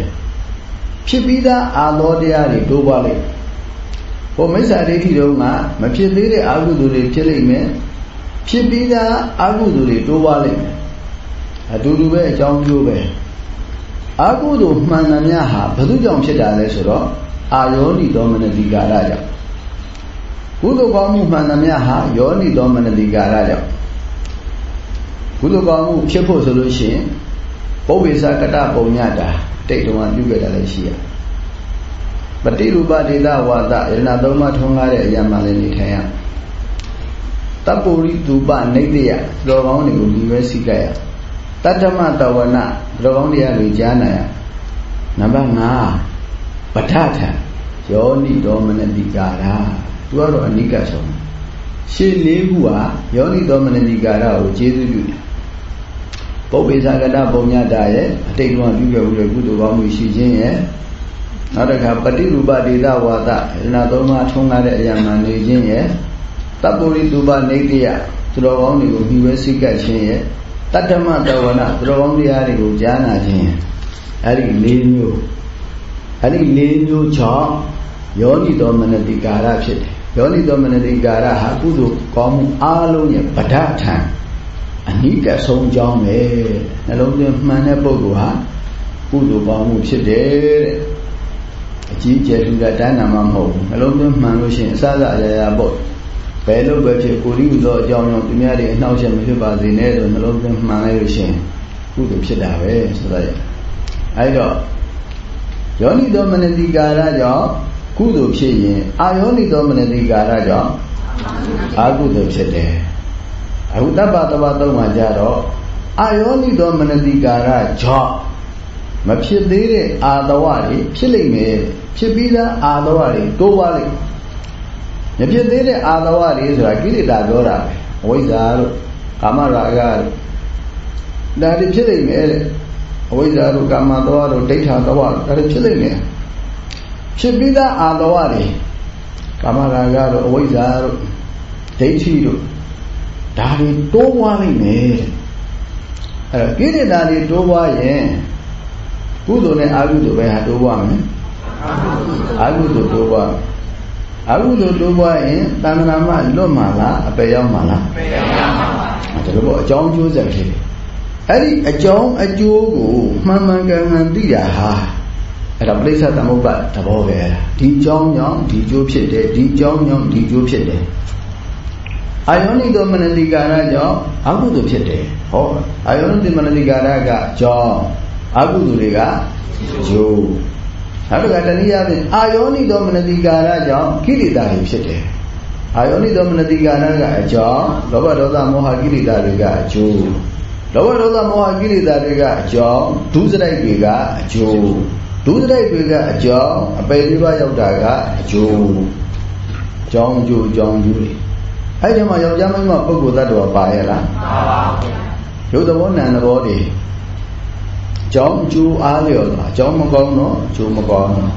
ဖြစ်ပြီးသားအာလောတရားတွေတိုးပွားလိမ့်ဟိုမိစ္ဆာဒိဋ္ဌိတုန်းကမဖြစ်သေးတဲ့အာဟုသူတွေဖြစ်လိမ့်မယ်ဖြစ်ပြီးသားအာဟုသူတွေတိုးပွားလိမ့်မယ်အတူတူပဲအကြောင်းကျိုးပဲအာဟုသူမှန်သမျှဟာဘယ်သူကြောင့်ဖြစ်တာလဲဆိုတော့အာယောနိတော်မနတိကာရကြောင့်ကုသိုလ်ကောင်းမှုမှန်သမျှဟာယောနိတော်မနတိကာရကြောင့်ကုသိုလ်ကောင်းမှုဖြစ်ဖို့ဆိုလို့ရှိရင်ပုဗ္ဗေသကတပုံညတာ တိတ်တုံးကပြုခဲ့တာလည်းရှိရပฏิရူပဒေတာဝါဒယရဏသုံးပါးထွန်းကားတဲ့အရာမှလည်းနေထိုင်ရတပ္ပုရိတူပနေတ္တယတော်ကောင်းတွေကိုဒီပဲစိကြရတတ္တမတဝနာတော်ကောင်းတရားတွေကြားနာရနံပါတ်5ပဋ္ဌာထယောနိတော်မနတိကာရာသူကတော့အနိကဆုံးရှင်းလေးခုဟာယောနိတော်မနတိကာရာကိုကျေးဇူးပြုတယ် ပုပ္ပေသကတပုံညတာရဲ့အတိတ်ကပြုခဲ့မှုတွေကုသိုလ်ကောင်းမှုရှိခြင်းရဲ့နောက်တစ်ခါပฏิရူပဒေသဝါဒရဏသုံးပါးထုံးကားတဲ့အရာမှနေခြင်းရဲ့တပ္ပုရိတုပနေတ္တယသူတော်ကောင်းတွေကိုပြီးဝဲစိတ်ကပ်ခြင်းရဲ့တတ္တမတဝနာသူတော်ကောင်းတရားတွေကိုကြားနာခြင်းရဲ့အဲ့ဒီ၄မျိုးအဲ့ဒီ၄မျိုးကြောင့်ယောနိတော်မနတိကာရဖြစ်တယ်ယောနိတော်မနတိကာရဟာကုသိုလ်ကောင်းမှုအလုံးရဲ့ဗဒ္ဒထံ အနိကဆုံးကြောင်းပဲနှလုံးသွင်းမှန်တဲ့ပုဂ္ဂိုလ်ဟာကုသိုလ်ကောင်းမှုဖြစ်တယ်တဲ့အကြီးကျယ်လူကတန်းနာမှမဟုတ်ဘူးနှလုံးသွင်းမှန်လို့ရှိရင်အစစအရာရာပေါ့ဘယ်လိုပဲဖြစ်ကိုယ်ဤသောအကြောင်းကြောင့်သူများတွေအနှောက်အယှက်မဖြစ်ပါစေနဲ့ဆိုနှလုံးသွင်းမှန်လိုက်လို့ရှိရင်ကုသိုလ်ဖြစ်တာပဲဆိုတော့အဲဒီတော့ယောနိတော်မနတိကာရကြောင့်ကုသိုလ်ဖြစ်ရင်အာယောနိတော်မနတိကာရကြောင့်အာကုသိုလ်ဖြစ်တယ် အခုတပ္ပတဝသုံးမှာကြတော့အာယောနိတော်မနတိကာရကြောင့်မဖြစ်သေးတဲ့အာတဝတွေဖြစ်လိမ့်မယ်ဖြစ်ပြီးသားအာတဝတွေတိုးပွားလိမ့်မဖြစ်သေးတဲ့အာတဝတွေဆိုတာကိလေသာပြောတာပဲအဝိဇ္ဇာတို့ကာမရာဂတို့ဒါတွေဖြစ်လိမ့်မယ်တဲ့အဝိဇ္ဇာတို့ကာမတဝတို့ဒိဋ္ဌာတဝတို့ဒါတွေဖြစ်လိမ့်မယ်ဖြစ်ပြီးသားအာတဝတွေကာမရာဂတို့အဝိဇ္ဇာတို့ဒိဋ္ဌိတို့ ဒါတွေတိုးပွားနိုင်မယ်အဲ့တော့ကိလေသာတွေတိုးပွားရင်ကုသိုလ်နဲ့အကုသိုလ်ပဲဟာတိုးပွားမယ်အကုသိုလ်တိုးပွားအကုသိုလ်တိုးပွားရင်တဏ္ဍာမလွတ်မှာလားအပယ်ရောက်မှာလားအပယ်ရောက်ပါပါဒါလိုပေါ့အကြောင်းကျိုးဆက်ဖြစ်တယ်အဲ့ဒီအကြောင်းအကျိုးကိုမှန်မှန်ကန်ကန်သိတာဟာအဲ့ဒါပရိစ္ဆေသမုပ္ပါသဘောပဲအဲ့ဒါဒီအကြောင်းကြောင့်ဒီကျိုးဖြစ်တယ်ဒီအကြောင်းကြောင့်ဒီကျိုးဖြစ်တယ် အာယောနိသောမနတိကာရကြောင့်အကုသိုလ်ဖြစ်တယ်ဟောအာယောနိသောမနတိကာရကအကြောင်းအကုသိုလ်တွေကကျိုးနောက်တစ်ခါတနည်းအားဖြင့်အာယောနိသောမနတိကာရကြောင့်ကိလေသာတွေဖြစ်တယ်အာယောနိသောမနတိကာရကအကြောင်းလောဘဒေါသမောဟကိလေသာတွေကအကျိုးလောဘဒေါသမောဟကိလေသာတွေကအကြောင်းဒုစရိုက်တွေကအကျိုးဒုစရိုက်တွေကအကြောင်းအပေလေးပါးရောက်တာကအကျိုးအကြောင်းကျိုးအကြောင်းကျိုးတွေ အဲ့ဒီမှာယောက်ျားမိန်းမပုဂ္ဂိုလ်သတ္တဝါပါရဲ့လားပါပါဘုရားရုပ်သဘောနာမ်သဘောတွေကြောင်းကျိုးအားလျော်တာအကြောင်းမကောင်းတော့ကျိုးမကောင်းတော့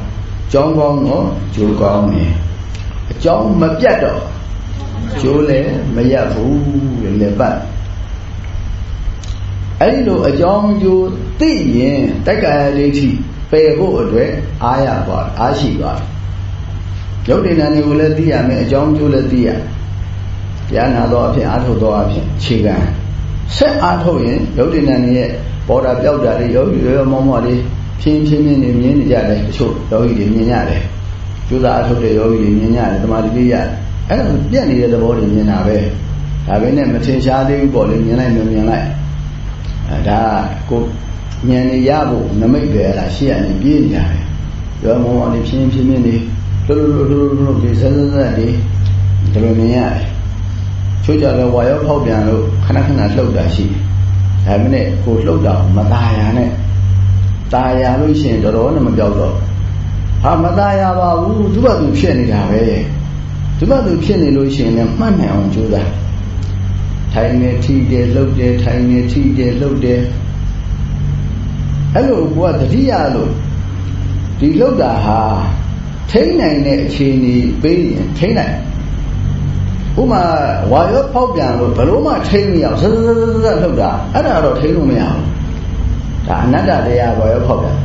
ကြောင်းကောင်းတော့ကျိုးကောင်းတယ်အကြောင်းမပြတ်တော့ကျိုးလည်းမရဘူးလည်းပတ်အဲ့ဒီလိုအကြောင်းကျိုးသိရင်တက္ကရာဒိဋ္ဌိပယ်ဖို့အတွက်အားရသွားအားရှိသွားရုပ်တည်နာတွေကိုလည်းသိရမယ်အကြောင်းကျိုးလည်းသိရတ ရားနာတော့အဖြစ်အားထုတ်တော့အဖြစ်ခြေခံဆက်အားထုတ်ရင်ရုပ်တည်နာတွေရဲ့ပေါ်တာပြောက်တာတွေယောဂီတွေမောမောလေးဖြင်းဖြင်းဖြင်းနေမြင်နေကြတယ်တချို့ယောဂီတွေမြင်ရတယ်ကျိုးသားအထုတ်တဲ့ယောဂီတွေမြင်ရတယ်တမာတိလေးရတယ်အဲ့ဒါပြက်နေတဲ့သဘောတွေမြင်တာပဲဒါပဲနဲ့မထင်ရှားသေးဘူးပေါ့လေမြင်လိုက်မမြင်လိုက်အဲဒါကိုဉာဏ်နေရဖို့နမိတ်ပဲအဲ့ဒါရှေ့ကနေပြေးနေရတယ်ယောမောမောလေးဖြင်းဖြင်းဖြင်းနေလှုပ်လှုပ်လှုပ်လှုပ်လှုပ်ဒီဆက်ဆက်ဆက်ဒီဒီလိုမြင်ရတယ် ချို့ကြလည်းဝါရောဖောက်ပြန်လို့ခဏခဏလှုပ်တာရှိတယ်ဒါမနဲ့ကိုလှုပ်တာမตายရနဲ့ตายရလို့ရှိရင်တော်တော်နဲ့မပြောက်တော့ဟာမตายရပါဘူးသူ့ဘာသူဖြစ်နေတာပဲသူ့ဘာသူဖြစ်နေလို့ရှိရင်လည်းမှတ်နိုင်အောင်ကြိုးစား ထိုင်နေထိတယ်လှုပ်တယ်ထိုင်နေထိတယ်လှုပ်တယ်အဲ့လိုကိုကတတိယလို့ဒီလှုပ်တာဟာထိမ့်နိုင်တဲ့အခြေအနေပေးရင်ထိမ့်နိုင် ဥမာဝါရောဖောက်ပြန်လို့ဘလို့မှထိမ့်မရအောင်စစစစလှုပ်တာအဲ့ဒါတော့ထိမ့်လို့မရဘူးဒါအနတ္တတရားဝါရောဖောက်ပြန်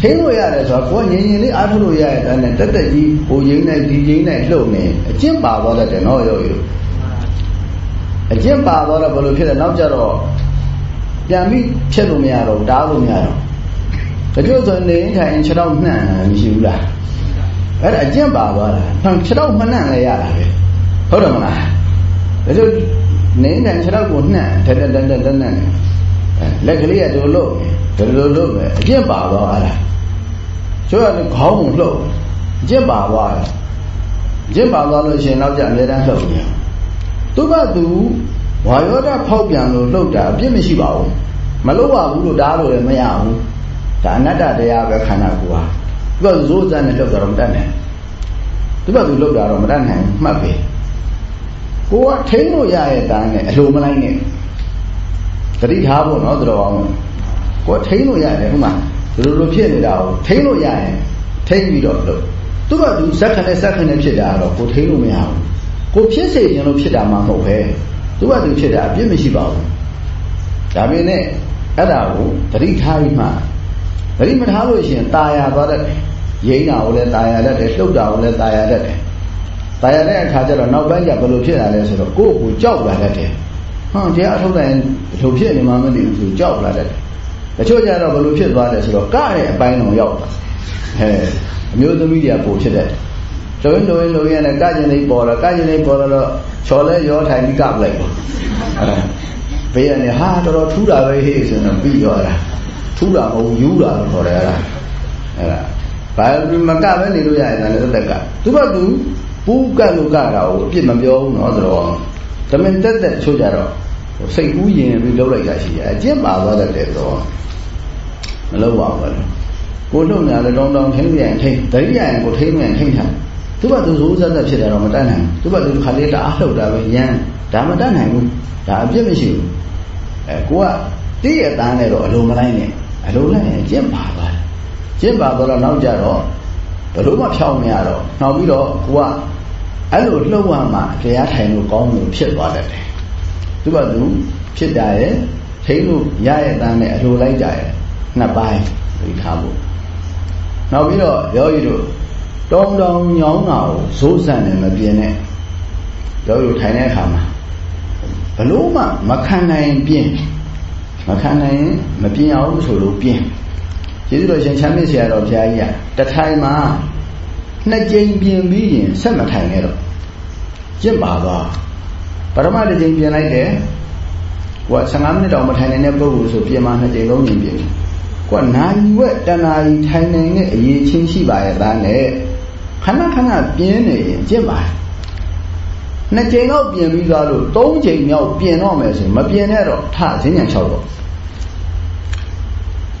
ထိမ့်လို့ရတယ်ဆိုတော့ကိုယ်ငြင်းငြင်းလေးအားထုတ်လို့ရတဲ့အဲ့နဲ့တက်တက်ကြီးဟိုရင်းနိုင်ဒီရင်းနိုင်လှုပ်နေအကျင့်ပါသွားတတ်တယ်နော်ရောရောအကျင့်ပါသွားတော့ဘယ်လိုဖြစ်လဲနောက်ကြတော့ပြန်ပြီးဖြစ်လို့မရတော့တားလို့မရတော့တချို့ဆိုနေထိုင်ခြေတော့နှံ့မရှိဘူးလားအဲ့ဒါအကျင့်ပါသွားတာခြေတော့မနှံ့လည်းရတာပဲ ဟုတ်တယ်မလားတချို့နေထိုင်ခြေတော့ကိုနှံ့တက်တက်တက်တက်နှံ့နေလက်ကလေးကတို့လို့ဒီလိုလို့ပဲအကျင့်ပါသွားတာကျိုးကခေါင်းကိုလှုပ်အကျင့်ပါသွားတယ်အကျင့်ပါသွားလို့ရှိရင်နောက်ကြအများတန်းလှုပ်နေသူကသူဝါယောဓာဖောက်ပြန်လို့လှုပ်တာအပြစ်မရှိပါဘူးမလှုပ်ပါဘူးလို့တားလို့လည်းမရဘူးဒါအနတ္တတရားပဲခန္ဓာကိုယ်ဟာသူကဇိုးစမ်းနဲ့လှုပ်တာတော့မတတ်နိုင်သူကသူလှုပ်တာတော့မတတ်နိုင်မှတ်ပဲ ကိုကထိန်းလို့ရရဲ့တန်းနဲ့အလိုမလိုက်နဲ့တတိထားဖို့နော်တော်အောင်ကိုထိန်းလို့ရတယ်ဟုတ်မှာဒီလိုလိုဖြစ်နေတာကိုထိန်းလို့ရရင်ထိန်းပြီးတော့လှုပ်သူကသူဇက်ခနဲ့ဇက်ခနဲ့ဖြစ်တာတော့ကိုထိန်းလို့မရဘူးကိုဖြစ်စေခြင်းလို့ဖြစ်တာမှမဟုတ်ပဲသူကသူဖြစ်တာအပြစ်မရှိပါဘူးဒါပေမဲ့အဲ့ဒါကိုတတိထားပြီးမှတတိမထားလို့ရှိရင်ตายရသွားတတ်တယ်ရိမ့်တာကိုလည်းตายရတတ်တယ်လှုပ်တာကိုလည်းตายရတတ်တယ် တာယာတဲ့အခါကျတော့နောက်ပိုင်းကျဘယ်လိုဖြစ်လာလဲဆိုတော့ကိုယ့်ကိုကြောက်လာတတ်တယ်ဟမ်တရားထုတ်တိုင်းဘယ်လိုဖြစ်နေမှမသိဘူးသူကြောက်လာတတ်တယ်တချို့ကျတော့ဘယ်လိုဖြစ်သွားလဲဆိုတော့ကတဲ့အပိုင်းတော်ရောက်တာဟဲ့အမျိုးသမီးတွေကပိုဖြစ်တယ်လုံလုံလုံရနဲ့ကကျင်လေးပေါ်တော့ကကျင်လေးပေါ်တော့ချော်လဲရောထိုင်ပြီးကပလိုက်ပါဘေးကနေဟာတော်တော်ထူးတာပဲဟေ့ဆိုတော့ပြီးရောတာထူးတာမဟုတ်ယူတာလို့ခေါ်တယ်အဲ့ဒါအဲ့ဒါဘာလို့မကပဲနေလို့ရရင်လည်းတက်ကသူကသူ ပူးကတ်လို့ကတာကိုအပြစ်မပြောဘူးနော်ဆိုတော့တမင်တက်တက်ချို့ကြတော့စိတ်ကူးရင်ပြီးလှုပ်လိုက်တာရှိတယ်အကျင့်ပါသွားတတ်တယ်ဆိုတော့မလုပ်ပါဘူးကိုလှုပ်နေတယ်တောင်းတောင်းထိမ့်ပြန်ထိမ့်တတိယရင်ကိုထိမ့်ပြန်ထိမ့်ထားသူကသူစိုးစက်စက်ဖြစ်တယ်တော့မတတ်နိုင်ဘူးသူကသူခါလေးတအားလှုပ်တာပဲရမ်းဒါမတတ်နိုင်ဘူးဒါအပြစ်မရှိဘူးအဲကိုကတည့်ရတန်းနဲ့တော့အလုံးမလိုက်နဲ့အလုံးလိုက်ရင်ကျင့်ပါသွားတယ်ကျင့်ပါသွားတော့နောက်ကြတော့ ဘလို့မှဖြောင်းမရတော့နောက်ပြီးတော့ကိုကအဲ့လိုလှုပ်ရမှတရားထိုင်လို့ကောင်းလို့ဖြစ်သွားတတ်တယ်သူကသူဖြစ်တာရဲ့ထိလို့ရရဲ့တန်းနဲ့အလိုလိုက်ကြရဲ့နှစ်ပိုင်းဒီထားဖို့နောက်ပြီးတော့ရောဤတို့တောင်းတောင်းညောင်းတာကိုဇိုးဆန်တယ်မပြင်းနဲ့ရောဤထိုင်တဲ့အခါမှာဘလို့မှမခံနိုင်ပြင်းမခံနိုင်မပြင်းအောင်ဆိုလို့ပြင်း ကျေးဇူးတော်ရှင်ချမ်းမြေ့ဆရာတော်ဘုရားကြီးကတထိုင်မှာနှစ်ကြိမ်ပြင်ပြီးရင်ဆက်မထိုင်နဲ့တော့ကျင့်ပါသွားပရမတစ်ကြိမ်ပြင်လိုက်တယ်ကိုက15မိနစ်တောင်မထိုင်နိုင်တဲ့ပုဂ္ဂိုလ်ဆိုပြင်မှာနှစ်ကြိမ်လုံးပြင်ပြင်ကိုကနိုင်ဝက်တဏှာကြီးထိုင်နိုင်တဲ့အရေးချင်းရှိပါရဲ့သားနဲ့ခဏခဏပြင်းနေရင်ကျင့်ပါနှစ်ကြိမ်တော့ပြင်ပြီးသွားလို့သုံးကြိမ်မြောက်ပြင်တော့မယ်ဆိုမပြင်နဲ့တော့ထဈဉ္ညာ6တော့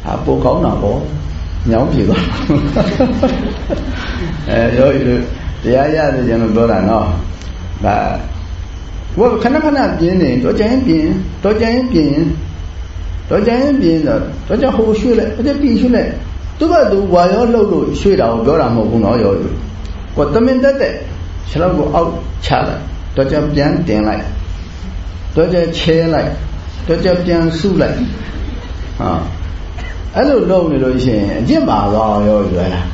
အပိုကောင်းတာပေါ့ညောင်းပြေသွားအဲရောတရားရတယ်ကျွန်တော်ပြောတာနော်ဒါဘောခဏခဏပြင်းနေတော့ကြရင်ပြင်းတော့ကြရင်ပြင်းတော့ကြရင်ပြင်းတော့တော့ကြဟိုရွှေ့လိုက်တော့ကြပြီးရွှေ့လိုက်သူကသူဝါရောလှုပ်လို့ရွှေ့တာကိုပြောတာမဟုတ်ဘူးနော်ရောကိုတမင်တက်တဲ့ခြေထောက်ကိုအောက်ချလိုက်တော့ကြပြန်တင်လိုက်တော့ကြချဲလိုက်တော့ကြပြန်စုလိုက်ဟာ အဲ့လိုလုပ်နေလို့ရှိရင်အကျင့်ပါသွားရောရွယ်လား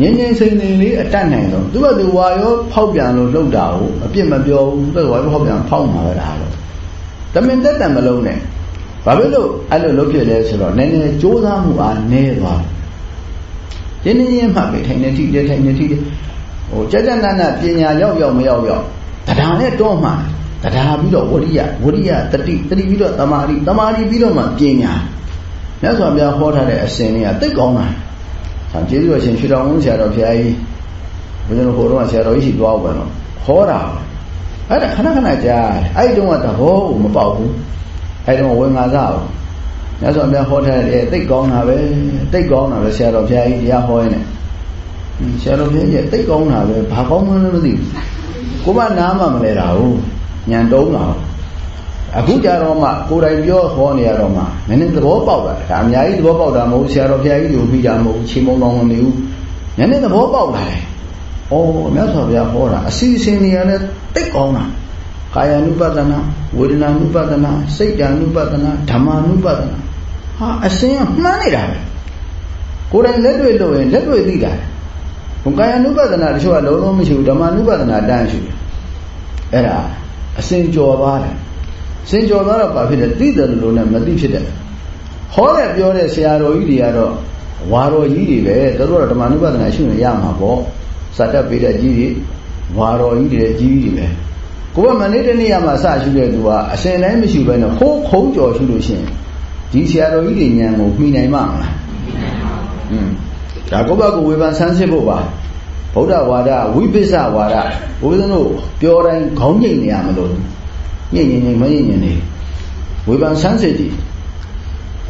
ငင်းငင်းစိမ့်စိမ့်လေးအတတ်နိုင်တော့သူကသူဝါရောဖောက်ပြန်လို့လှုပ်တာကိုအပြစ်မပြောဘူးသူကဝါရောဖောက်ပြန်ဖောက်မှာပဲဒါတော့တမင်တက်တန်မလုံးနဲ့ဘာဖြစ်လို့အဲ့လိုလုပ်ဖြစ်လဲဆိုတော့နည်းနည်းစ조사မှုအားနည်းသွားတယ်ရင်းရင်းမှပဲထိုင်နေထိတယ်ထိုင်နေထိတယ်ဟိုကြကြနနပညာရောက်ရောက်မရောက်ရောက်တရားနဲ့တွန်းမှတရားပြီးတော့ဝရိယဝရိယတတိတတိပြီးတော့တမာတိတမာတိပြီးတော့မှပညာ မြတ်စွာဘုရားဟောထားတဲ့အစဉ်လေးကသိကောင်းတာ။ဒါကျေးဇူးတော်ရှင်ရွှေတော်ဝင်းဆရာတော်ဘုရားကြီးဘုရားတို့ဟိုတော့ဆရာတော်ကြီးရှိသွားဝင်တော့ဟောတာ။အဲ့ဒါခဏခဏကြား။အဲ့ဒီတော့တဘောကိုမပေါက်ဘူး။အဲ့ဒီတော့ဝင်ငါစားဘူး။မြတ်စွာဘုရားဟောထားတဲ့သိကောင်းတာပဲ။သိကောင်းတာပဲဆရာတော်ဘုရားကြီးတရားဟောရင်းနဲ့။ဆရာတော်ဘုရားကြီးသိကောင်းတာပဲ။ဘာကောင်းမှန်းလည်းမသိဘူး။ကိုမနားမှမလဲတာဟုတ်။ညံတုံးတာ အခုကြတော့မှကိုယ်တိုင်ပြောဟောနေရတော့မှနည်းနည်းသဘောပေါက်တာဒါအများကြီးသဘောပေါက်တာမဟုတ်ဆရာတော်ဘုရားကြီးတို့ပြီးတာမဟုတ်ချိန်မုံတော်မနေဘူးနည်းနည်းသဘောပေါက်လာတယ်။အော်မြတ်စွာဘုရားဟောတာအစီအစဉ်တွေကလည်းတိတ်ကောင်းတာကာယ ानु ပဒနာဝေဒနာ ानु ပဒနာစိတ် ानु ပဒနာဓမ္မ ानु ပဒနာဟာအစင်းကမှန်းနေတာပဲကိုယ်တိုင်လက်တွေ့လို့ရင်လက်တွေ့သိတာဘုကာယ ानु ပဒနာတချို့ကလုံးလုံးမရှိဘူးဓမ္မ ानु ပဒနာတန်းရှိတယ်အဲ့ဒါအစင်ကြော်သွားတယ် စင်ကြော်သွားတော့ဘာဖြစ်လဲသိတယ်လို့လည်းမသိဖြစ်တယ်ဟောတဲ့ပြောတဲ့ဆရာတော်ကြီးတွေကတော့ဝါတော်ကြီးတွေပဲသူတို့ကဓမ္မ ानु ပဒနာရှိနေရမှာပေါ့စတတ်ပေးတဲ့ကြီးတွေဝါတော်ကြီးတွေကြီးကြီးတွေပဲကိုကမနေ့တနေ့ရမှာစရှုတဲ့သူကအစဉ်တိုင်းမရှိဘဲနဲ့ခိုးခုံးကြော်ရှုလို့ရှိရင်ဒီဆရာတော်ကြီးတွေဉာဏ်ကိုမှီနိုင်မှာမလားอืมဒါကိုဘကဝေဖန်ဆန်းစစ်ဖို့ပါဗုဒ္ဓဝါဒဝိပဿဝါဒဘုရားတို့ပြောတိုင်းခေါင်းငိတ်နေရမလို့ ညင်ညင်ညင်မညင်ညင်နေဝေဖန်ဆန်းစစ်ကြည့်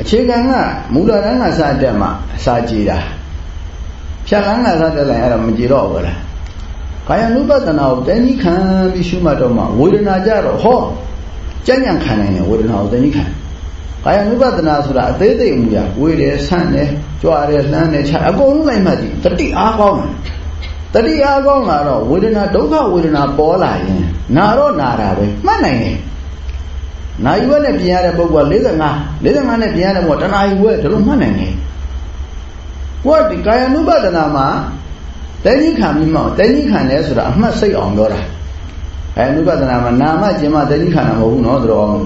အခြေခံကမူလတန်းကစတက်မှအစာကြည်တာဖြတ်လန်းကစတက်လိုက်အဲ့ဒါမကြည်တော့ဘူးလားကာယ ानु ပဒနာကိုတဏှိခံပြီးရှုမှတ်တော့မှဝေဒနာကြတော့ဟောကြံ့ကြံ့ခံနိုင်တယ်ဝေဒနာကိုတဏှိခံကာယ ानु ပဒနာဆိုတာအသေးသေးမူရဝေတယ်ဆန့်တယ်ကြွားတယ်လှမ်းတယ်ခြားအကုန်လုံးလိုက်မှတ်ကြည့်တတိအားကောင်းတယ် တတိအားကောင်းလာတော့ဝေဒနာဒုက္ခဝေဒနာပေါ်လာရင်နာတော့နာတာပဲမှတ်နိုင်တယ်နာယူဝက်နဲ့ပြင်ရတဲ့ပုဂ္ဂိုလ်က45 45နဲ့ပြင်ရတဲ့ပုဂ္ဂိုလ်တဏှာယူဝက်ဒါလိုမှတ်နိုင်တယ်ကိုကဒီကာယ ानु ပဒနာမှာတဏှိခံပြီးမှတဏှိခံလဲဆိုတာအမှတ်စိတ်အောင်ပြောတာအဲအနုပဒနာမှာနာမကျင်မတဏှိခံတာမဟုတ်ဘူးနော်တော်အောင်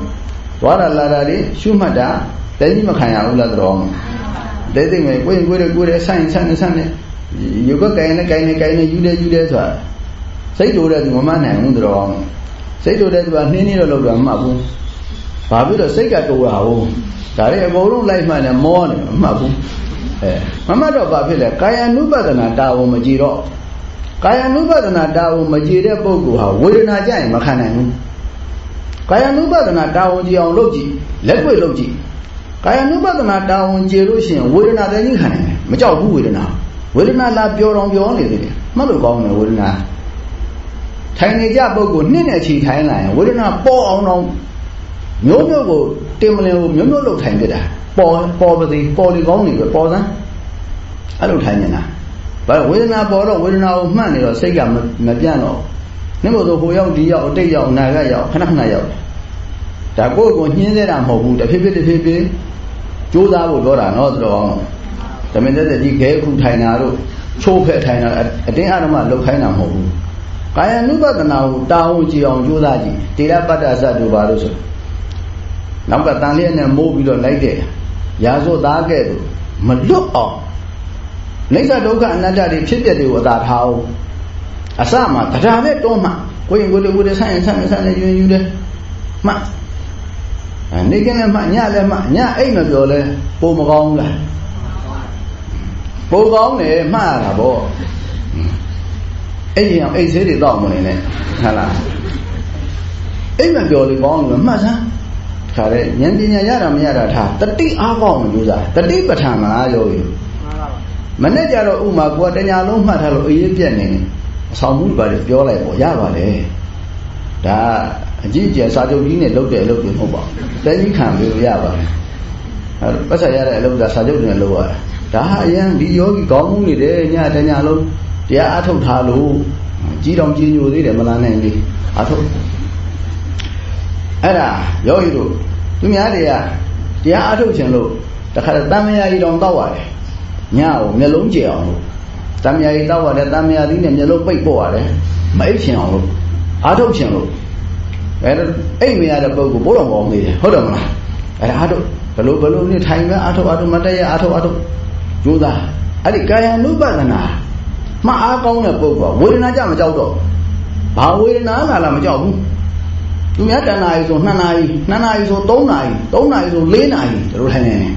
သွားတာလာတာတွေရှုမှတ်တာတဏှိမခံရဘူးလားတော်အောင်တဲသိမယ်ကိုယ်ကိုယ်ကိုယ်ဆိုင်ဆန်းဆန်းနဲ့ ရုပ်ကကိုင်နဲ့ကိုင်နဲ့ကိုင်နဲ့ယူတယ်ယူတယ်ဆိုတာစိတ်လိုတဲ့သူမမှတ်နိုင်ဘူးတော်အောင်စိတ်လိုတဲ့သူကနှင်းနှင်းတော့လောက်တာမမှတ်ဘူးဘာဖြစ်လို့စိတ်ကတူတာဟုတ်ဒါတွေအကုန်လုံးလိုက်မှန်းနဲ့မောနေမမှတ်ဘူးအဲမမတော့ဘာဖြစ်လဲကာယ ानु ပဒနာတာဝန်မကြည်တော့ကာယ ानु ပဒနာတာဝန်မကြည်တဲ့ပုဂ္ဂိုလ်ဟာဝေဒနာကြရင်မခံနိုင်ဘူးကာယ ानु ပဒနာတာဝန်ကြည်အောင်လုပ်ကြည့်လက်တွေ့လုပ်ကြည့်ကာယ ानु ပဒနာတာဝန်ကြည်လို့ရှိရင်ဝေဒနာသိကြီးခံနိုင်တယ်မကြောက်ဘူးဝေဒနာ ဝေဒနာလာပြောတော်ပြောနေသေးတယ်မှတ်လို့ကောင်းတယ်ဝေဒနာထိုင်နေကြပုဂ္ဂိုလ်နှစ်နဲ့ချီထိုင်လာရင်ဝေဒနာပေါ်အောင်တော့မျိုးမျိုးကိုတင်မလင်ကိုမျိုးမျိုးလောက်ထိုင်ပြတာပေါ်ပေါ်ပါသေးပေါ်လေကောင်းနေပဲပေါ်စမ်းအဲ့လိုထိုင်နေတာဘာဝေဒနာပေါ်တော့ဝေဒနာကိုမှတ်နေတော့စိတ်ကမပြန့်တော့နင့်မို့ဆိုဟိုရောက်ဒီရောက်အတိတ်ရောက်နာဂတ်ရောက်ခဏခဏရောက်ဒါကိုယ့်ကိုညှင်းသေးတာမဟုတ်ဘူးတဖြည်းဖြည်းတဖြည်းဖြည်းကြိုးစားဖို့ပြောတာနော်ဆိုတော့ ဓမ္မသက်သက်ကြီးခဲခုထိုင်တာတို့ချိုးဖက်ထိုင်တာအတင်းအဓမ္မလှုပ်ခိုင်းတာမဟုတ်ဘူးကာယ ानु ပဒနာကိုတာဝန်ကြည့်အောင်ကြိုးစားကြည့်တေရပတ္တသတ်တို့ပါလို့ဆိုနောက်ကတန်လျက်နဲ့မိုးပြီးတော့လိုက်တဲ့ရာဇဝသားကဲ့သို့မလွတ်အောင်နိစ္စဒုက္ခအနတ္တတွေဖြစ်တဲ့တွေကိုအသာထားအောင်အစမှာတရားနဲ့တွန်းမှကိုရင်ကိုယ်ကိုယ်ဆိုင်ရင်ဆိုင်ဆိုင်နဲ့ယူယူတယ်မှအနေကလည်းမှညလည်းမှညအိတ်မပြောလဲပိုမကောင်းဘူးလား ပိုကောင်းတယ်မှရတာပေါ့အဲ့ဒီအောင်အိတ်ဆေးတွေတောက်မနေနဲ့ဟုတ်လားအိတ်မပြောလေကောင်းလို့မှတ်စမ်းခါတဲ့ဉာဏ်ပညာရတာမရတာထားတတိအားကောင်းလို့စားတတိပဋ္ဌာန်မလားယောဂီမနဲ့ကြတော့ဥမာကိုယ်တညာလုံးမှတ်ထားလို့အေးပြက်နေနေအဆောင်မှုပါလေပြောလိုက်ပေါ့ရပါလေဒါအကြည့်ကျစာချုပ်ကြီးနဲ့လုပ်တဲ့အလုပ်တွေမဟုတ်ပါဘူးတဲကြီးခံပြီးရပါတယ်အဲပတ်ဆက်ရတဲ့အလုပ်ကစာချုပ်နဲ့လုပ်ရတာ ဒါဟာအရင်ဒီယောဂီကောင်းမှုနေတယ်ညတညာလုံးတရားအထုတ်ထားလို့ကြီးတော်ကြီးညိုသေးတယ်မလားနိုင်လေအထုတ်အဲ့ဒါယောဂီတို့သူများတွေကတရားအထုတ်ခြင်းလို့တခါတမ်းမယာကြီးတောင်တောက်ရတယ်ညကိုမျက်လုံးကျအောင်လို့တမ်းမယာကြီးတောက်ရတယ်တမ်းမယာသီးနဲ့မျက်လုံးပိတ်ပို့ရတယ်မအိပ်ချင်အောင်လို့အာထုတ်ချင်လို့အဲအိပ်မရတဲ့ပုဂ္ဂိုလ်ဘိုးတော်ကောင်းနေတယ်ဟုတ်တယ်မလားအဲအာထုတ်ဘလို့ဘလို့နဲ့ထိုင်မဲ့အာထုတ်အာထုတ်မတည့်ရအာထုတ်အာထုတ် ကြိုးစားအဲ့ဒီကာယ ानु ပဒနာမှအားကောင်းတဲ့ပုဂ္ဂိုလ်ဝေဒနာကြမကြောက်တော့ဘာဝေဒနာလာလာမကြောက်ဘူးသူများတဏှာရီဆို2နာရီ2နာရီဆို3နာရီ3နာရီဆို4နာရီတို့ထိုင်နေတယ်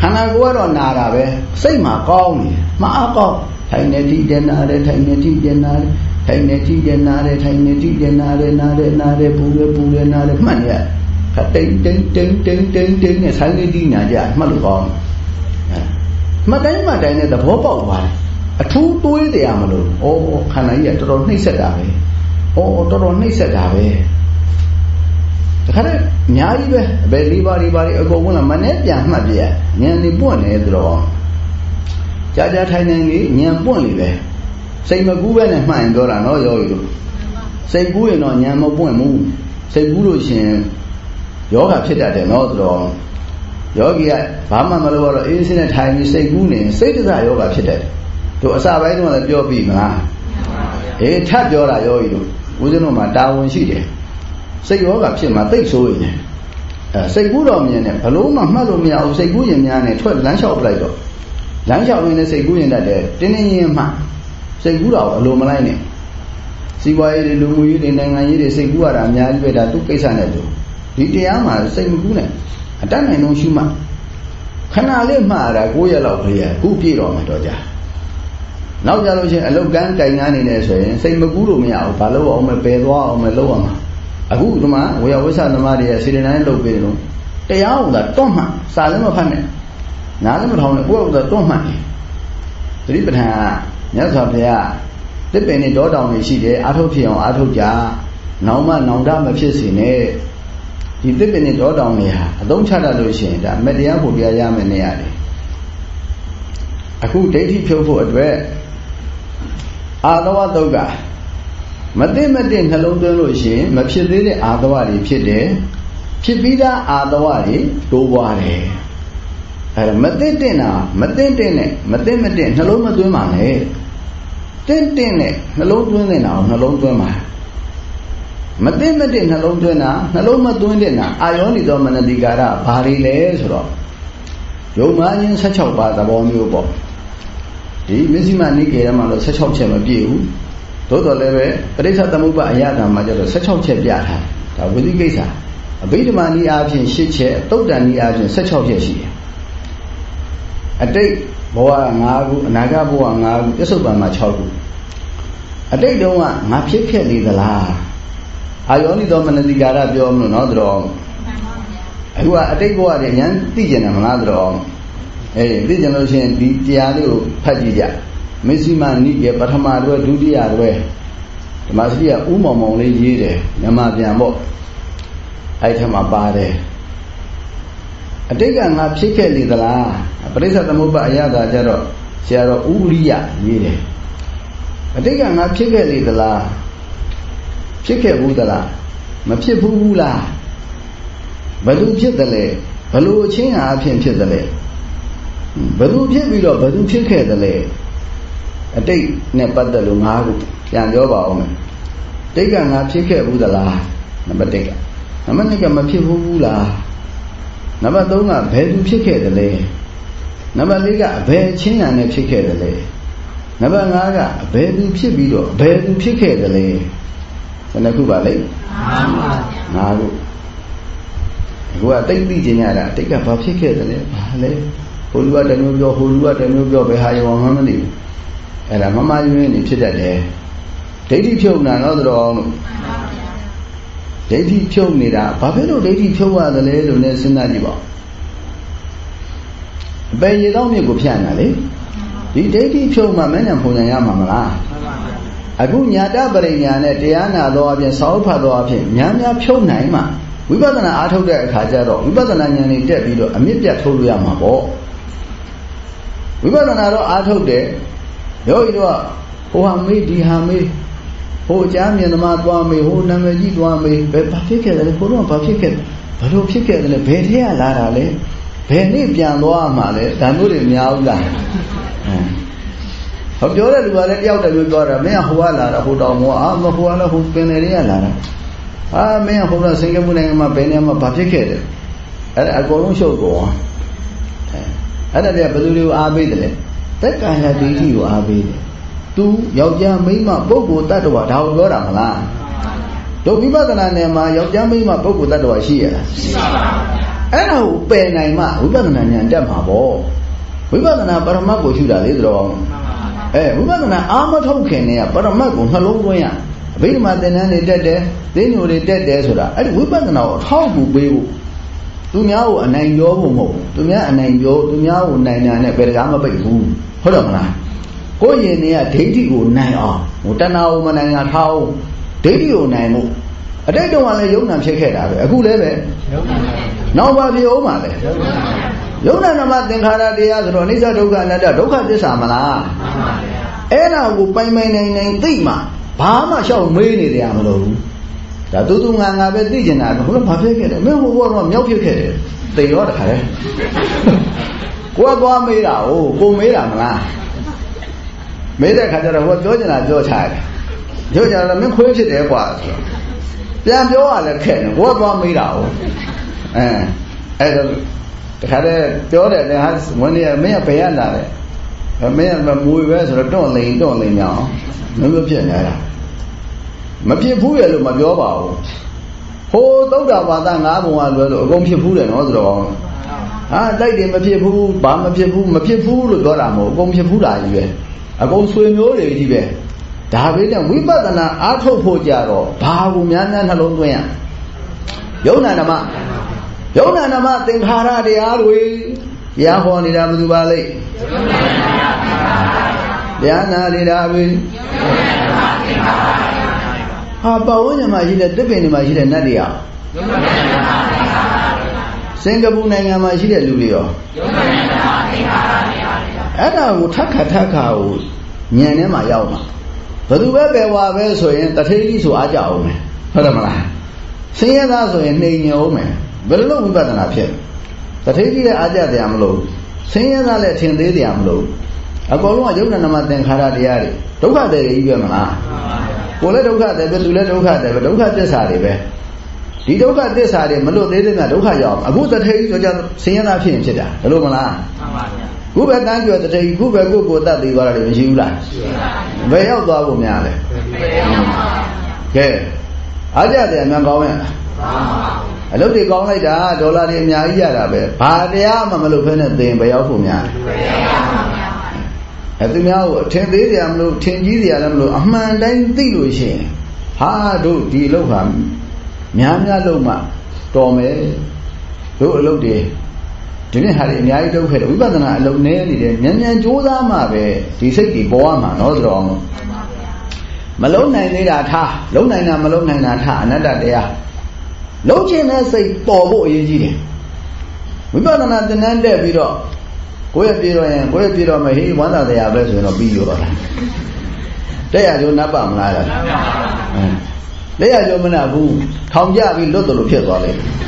ခန္ဓာကိုယ်ကတော့နာတာပဲစိတ်မှာကောင်းနေမအားကောင်းထိုင်နေတိတနာတယ်ထိုင်နေတိတနာတယ်ထိုင်နေတိတနာတယ်ထိုင်နေတိတနာတယ်နာတယ်နာတယ်ပူတယ်ပူတယ်နာတယ်မှတ်နေရခတိန်တိန်တိန်တိန်တိန်တိန်နဲ့ဆိုင်နေတိနာကြမှတ်လို့ကောင်း မှတ်တိုင်းမှတ်တိုင်းနဲ့သဘောပေါက်သွားတယ်အထူးတွေးတရားမလို့ဩခန္ဓာကြီးကတော်တော်နှိမ့်ဆက်တာပဲဩတော်တော်နှိမ့်ဆက်တာပဲတခါတည်းအများကြီးပဲအဘယ်လေးပါးလေးပါးလေးအကုန်ဝင်လာမနဲ့ပြန်မှတ်ပြဉာဏ်နေပွင့်နေသတော့ကြာကြာထိုင်နေနေဉာဏ်ပွင့်လေပဲစိတ်မကူးပဲနဲ့မှတ်ရင်ပြောတာနော်ယောဂီတို့စိတ်ကူးရင်တော့ဉာဏ်မပွင့်ဘူးစိတ်ကူးလို့ရှင်ယောဂဖြစ်တတ်တယ်နော်ဆိုတော့ ယောဂီကဘာမှမလုပ်တော့အေးစင်းနဲ့ထိုင်ပြီးစိတ်ကူးနေစိတ်တစားယောဂဖြစ်တတ်တယ်တို့အစပိုင်းတော့လည်းပြောပြီးမလားအေးထပ်ပြောတာယောဂီတို့ဦးဇင်းတို့မှာတာဝန်ရှိတယ်စိတ်ယောဂဖြစ်မှာသိဆိုးရင်အဲစိတ်ကူးတော့မြင်တယ်ဘလို့မှမှတ်လို့မရဘူးစိတ်ကူးရင်များနေထွက်လမ်းလျှောက်ပလိုက်တော့လမ်းလျှောက်ရင်းနဲ့စိတ်ကူးရင်တတ်တယ်တင်းတင်းရင်မှစိတ်ကူးတော့အလိုမလိုက်နဲ့စီးပွားရေးတွေလူမှုရေးတွေနိုင်ငံရေးတွေစိတ်ကူးရတာအများကြီးပဲဒါသူကိစ္စနဲ့သူဒီတရားမှာစိတ်မကူးနဲ့ အတတ်နိုင်ဆုံးရှုမှခဏလေးမှားတာ9ရက်လောက်ခရီးအခုပြည့်တော့မှတော့ကြာနောက်ကြလို့ချင်းအလုတ်ကန်းတိုင်ကန်းနေနေဆိုရင်စိတ်မကူးလို့မရဘူးဘာလို့အောင်မပယ်သွားအောင်မလုပ်အောင်အခုဒီမှာဝေယဝိဆသမားတွေရဲ့စေတနာနဲ့လုပ်ပေးတယ်လို့တရားဥသာတွန့်မှစာလည်းမဖတ်နဲ့နားလည်းမထောင်နဲ့ကိုယ့်ဥသာတွန့်မှသတိပဋ္ဌာန်ကမြတ်စွာဘုရားတစ်ပင်နဲ့တောတောင်တွေရှိတယ်အာထုတ်ဖြစ်အောင်အာထုတ်ကြနောင်မနောင်တမဖြစ်စေနဲ့ ဒီတစ်ပင်နဲ့တောတောင်တွေဟာအသုံးချတတ်လို့ရှိရင်ဒါမတရားဖို့တရားရမယ်နေရတယ်အခုဒိဋ္ဌိဖြုတ်ဖို့အတွက်အာသဝတုတ်ကမသိမသိနှလုံးသွင်းလို့ရှိရင်မဖြစ်သေးတဲ့အာသဝတွေဖြစ်တယ်ဖြစ်ပြီးသားအာသဝတွေတိုးပွားတယ်အဲမသိတဲ့နာမသိတဲ့နဲ့မသိမသိနှလုံးမသွင်းပါနဲ့တင့်တင့်နဲ့နှလုံးသွင်းနေတာကိုနှလုံးသွင်းပါ မသိမသိနှလုံးသွင်းတာနှလုံးမသွင်းတဲ့နာအာယောနိသောမနတိကာရဘာတွေလဲဆိုတော့ယုံမှချင်း16ပါးသဘောမျိုးပေါ့ဒီမစ္စည်းမနိကေရမှာတော့16ချက်မပြည့်ဘူးသို့တော်လည်းပဲပရိစ္ဆသမုပ္ပါအယတာမှာကျတော့16ချက်ပြထားဒါဝိသိကိစ္စအဘိဓမ္မာနည်းအားဖြင့်8ချက်တုတ်တန်နည်းအားဖြင့်16ချက်ရှိတယ်အတိတ်ဘဝ5ခုအနာဂတ်ဘဝ5ခုပြစ္ဆုတ်ပံမှာ6ခုအတိတ်တုန်းကငါဖြစ်ခဲ့လေသလား အာယောနိသောမနတိကာရပြောမလို့နော်တော်အခုကအတိတ်ဘဝတွေအញ្သိကျင်တယ်မလားတော်အေးသိကျင်လို့ရှိရင်ဒီတရားလေးကိုဖတ်ကြည့်ကြမစ္စည်းမနိကေပထမတွဲဒုတိယတွဲဓမ္မစရိယဥမောင်မောင်လေးရေးတယ်မြန်မာပြန်ပေါ့အဲ့ထက်မှာပါတယ်အတိတ်ကငါဖြစ်ခဲ့လေသလားပရိစ္ဆသမုပ္ပါအရသာကြတော့ဆရာတော်ဥရိယရေးတယ်အတိတ်ကငါဖြစ်ခဲ့လေသလား ဖြစ်ခဲ့ဘူးသလားမဖြစ်ဘူးဘူးလားဘယ်သူဖြစ်တယ်လဲဘယ်လိုအချင်းအားဖြင့်ဖြစ်တယ်လဲဘယ်သူဖြစ်ပြီးတော့ဘယ်သူဖြစ်ခဲ့တယ်လဲအတိတ်နဲ့ပတ်သက်လို့ငါးခုပြန်ပြောပါအောင်မယ်တိတ်ကငါဖြစ်ခဲ့ဘူးသလားနံပါတ်1ကနံပါတ်2ကမဖြစ်ဘူးဘူးလားနံပါတ်3ကဘယ်သူဖြစ်ခဲ့တယ်လဲနံပါတ်4ကအဘယ်ချင်းညာနဲ့ဖြစ်ခဲ့တယ်လဲနံပါတ်5ကအဘယ်သူဖြစ်ပြီးတော့ဘယ်သူဖြစ်ခဲ့တယ်လဲဘ ယ်နှခုပါလဲ5ခုအခုကတိတ်သိကျင်ရတာတိတ်ကဘာဖြစ်ခဲ့တယ်လဲဘာလဲဟိုလူကတမျိုးပြောဟိုလူကတမျိုးပြောဘယ်ဟာရောမှမသိဘူးအဲ့ဒါမမယွင်းနေဖြစ်တတ်တယ်ဒိဋ္ဌိဖြုတ်နာတော့တော်လို့ဒိဋ္ဌိဖြုတ်နေတာဘာဖြစ်လို့ဒိဋ္ဌိဖြုတ်ရတယ်လဲလို့လည်းစဉ်းစားကြည့်ပါအပေရေတော့မြစ်ကိုဖြန့်တာလေဒီဒိဋ္ဌိဖြုတ်မှမနဲ့ပုံစံရမှာမလား အခုညာတပရိညာနဲ့တရားနာတော်အပြင်စောဖတ်တော်အပြင်များများဖြုတ်နိုင်မှဝိပဿနာအားထုတ်တဲ့အခါကျတော့ဝိပဿနာဉာဏ်တွေတက်ပြီးတော့အမြင့်ပြတ်ထုတ်လို့ရမှာပေါ့ဝိပဿနာတော့အားထုတ်တယ်ယောဂီတို့ကဟိုဟာမေးဒီဟာမေးဟိုအကြမ်းမြင်သမားသွားမေးဟိုနာမည်ကြီးသွားမေးဘယ်ဘာဖြစ်ခဲ့တယ်လဲဟိုတော့ဘာဖြစ်ခဲ့ဘယ်လိုဖြစ်ခဲ့တယ်လဲဘယ်ထဲကလာတာလဲဘယ်နေ့ပြန်သွားမှာလဲဒါမျိုးတွေများဘူးလား ဟောပြောတဲ့လူကလည်းတယောက်တည်းမျိုးပြောတာမင်းကဟိုကလာတာဟိုတောင်မောအာမဟိုကလည်းဟိုပင်လေတွေကလာတာအာမင်းကဟိုကစင်ကာပူနိုင်ငံမှာဘယ်နေရာမှာဘာဖြစ်ခဲ့တယ်အဲ့ဒါအကုန်လုံးရှုပ်ကုန်အဲ့ဒါတည်းဘယ်သူတွေကိုအားပေးတယ်လဲတက်ကာယဒိဋ္ဌိကိုအားပေးတယ်သူယောက်ျားမိန်းမပုဂ္ဂိုလ်တ attva ဒါကိုပြောတာမလားတို့ဝိပဿနာနယ်မှာယောက်ျားမိန်းမပုဂ္ဂိုလ်တ attva ရှိရလားရှိပါပါအဲ့ဒါကိုပယ်နိုင်မှဝိပဿနာဉာဏ်တက်မှာပေါ့ဝိပဿနာပရမတ်ကိုရှုတာလေတော် အဲဝိပဿနာအာမထုတ်ခင်နဲ့ပရမတ်ကိုနှလုံးသွင်းရအဘိဓမ္မာသင်္นานတွေတက်တယ်သိညိုတွေတက်တယ်ဆိုတာအဲ့ဒီဝိပဿနာကိုအထောက်အကူပေးဖို့သူများကိုအနိုင်ပြောဖို့မဟုတ်သူများအနိုင်ပြောသူများကိုနိုင်တာနဲ့ဘယ်တကားမပိတ်ဘူးဟုတ်တယ်မလားကိုယ့်ရင်ထဲကဒိဋ္ဌိကိုနိုင်အောင်ဟိုတဏှာကိုမနိုင်တာထားအောင်ဒိဋ္ဌိကိုနိုင်မှု အတိတ်တုန်းကလည်းယုံနာဖြစ်ခဲ့တာပဲအခုလည်းပဲနောက်ပါဖြစ်အောင်ပါလေ ယုံနာနမသင်္ခါရတရားဆိုတော့အနိစ္စဒုက္ခအနတ္တဒုက္ခသစ္စာမလားအဲ့ဒါကိုပိုင်ပိုင်နိုင်နိုင်သိမှဘာမှရှောက်မေးနေတယ်မလို့ဘူးဒါတူတူငါငါပဲသိကျင်တာဘုရားဘာဖြစ်ခဲ့တယ်မင်းဟိုဘောတော့မြောက်ဖြစ်ခဲ့တယ်သိရောတခါလေကိုကသွားမေးတာ哦ကိုမေးတာမလားမေးတဲ့ခါကျတော့ဟိုပြောကျင်တာပြောချရတယ်ပြောကြတော့မင်းခွေးဖြစ်တယ်ကွာဆိုတော့ပြန်ပြောရလဲခက်တယ်ကိုကသွားမေးတာ哦အဲအဲ့တော့ တခါတည်းပြောတယ်လေဟာဝန်ကြီးမင်းကဘယ်ရလာလဲမင်းကမွေပဲဆိုတော့တွန့်လိန်တွန့်လိန်မြောင်မင်းမဖြစ်နေတာမဖြစ်ဘူးရလို့မပြောပါဘူးဟိုသုဒ္ဓဘာသာငါးဘုံကလွယ်လို့အကုန်ဖြစ်ဘူးတယ်နော်ဆိုတော့ဟာတိုက်တယ်မဖြစ်ဘူးဘာမဖြစ်ဘူးမဖြစ်ဘူးလို့ပြောတာမဟုတ်အကုန်ဖြစ်ဘူးတာကြီးပဲအကုန်ဆွေမျိုးတွေကြီးပဲဒါပဲတဲ့ဝိပဿနာအားထုတ်ဖို့ကြတော့ဘာကိုများများနှလုံးသွင်းရယုံနာနမ ယုံနာနမသင်္ခါရတရားတွေတရားဟောနေတာဘယ်သူပါလိမ့်တရားနာနေတာပဲဟာပဝန်းကျင်မှာရှိတဲ့တစ်ပင်တွေမှာရှိတဲ့နတ်တရားစင်ကာပူနိုင်ငံမှာရှိတဲ့လူတွေရောအဲ့ဒါကိုထက်ခါထက်ခါကိုညံထဲမှာရောက်မှာဘယ်သူပဲပဲဝါပဲဆိုရင်တထေးကြီးဆိုအားကြအောင်မယ်ဟုတ်တယ်မလားဆင်းရဲသားဆိုရင်နှိမ်ညအောင်မယ် ဘယ်လိုဝိပဿနာဖြစ်တထေးကြီးလည်းအားကြတယ်မလို့ဆင်းရဲသားလည်းထင်သေးတယ်မလို့အကုန်လုံးကယုံနာနမသင်္ခါရတရားတွေဒုက္ခတွေကြီးပဲမလားကိုယ်လည်းဒုက္ခတွေပဲသူလည်းဒုက္ခတွေပဲဒုက္ခသစ္စာတွေပဲဒီဒုက္ခသစ္စာတွေမလွတ်သေးတဲ့ကဒုက္ခရောက်အခုတထေးကြီးဆိုကြဆင်းရဲသားဖြစ်ရင်ဖြစ်တာဘယ်လိုမလားမှန်ပါဗျာခုပဲတန်းကြွတထေးခုပဲကိုကိုတတ်သေးသွားတာလည်းမရှိဘူးလားရှိပါဘူးဘယ်ရောက်သွားဖို့များလဲဘယ်ရောက်ပါကဲအားကြတယ်အမှန်ကောင်းရဲ့ အလုပ်တွေကောင်းလိုက်တာဒေါ်လာတွေအများကြီးရတာပဲဘာတရားမှမလုပ်ဖဲနဲ့သင်ဘယ်ရောက်ဖို့များလဲဘယ်ရောက်ပါများအဲသူများကိုအထင်သေးတယ်မလို့ထင်ကြီးတယ်လည်းမလို့အမှန်တိုင်းသိလို့ရှိရင်ဟာတို့ဒီအလုပ်ဟာများများလုပ်မှတော်မယ်တို့အလုပ်တွေဒီနေ့ဟာတွေအများကြီးလုပ်ခဲ့တယ်ဝိပဿနာအလုံးနည်းနေတယ်ဉာဏ်ဉာဏ်ကြိုးစားမှပဲဒီစိတ်တွေပေါ်ရမှာနော်ဆိုတော့မလုံးနိုင်သေးတာထားလုံးနိုင်တာမလုံးနိုင်တာထားအနတ္တတရား လုံးခြင်းတဲ့စိတ်ပေါ်ဖို့အရေးကြီးတယ်ဝိပဿနာသင်တန်းတက်ပြီးတော့ကိုယ့်ရဲ့ပြေတော့ရင်ကိုယ့်ရဲ့ပြေတော့မဟေးဝမ်းသာတရားပဲဆိုရင်တော့ပြီးရောတာတဲ့ရကျိုးနပ်ပါမလားလားတဲ့ရကျိုးမနာဘူးထောင်ကြပြီးလွတ်တယ်လို့ဖြစ်သွားလိမ့်မယ်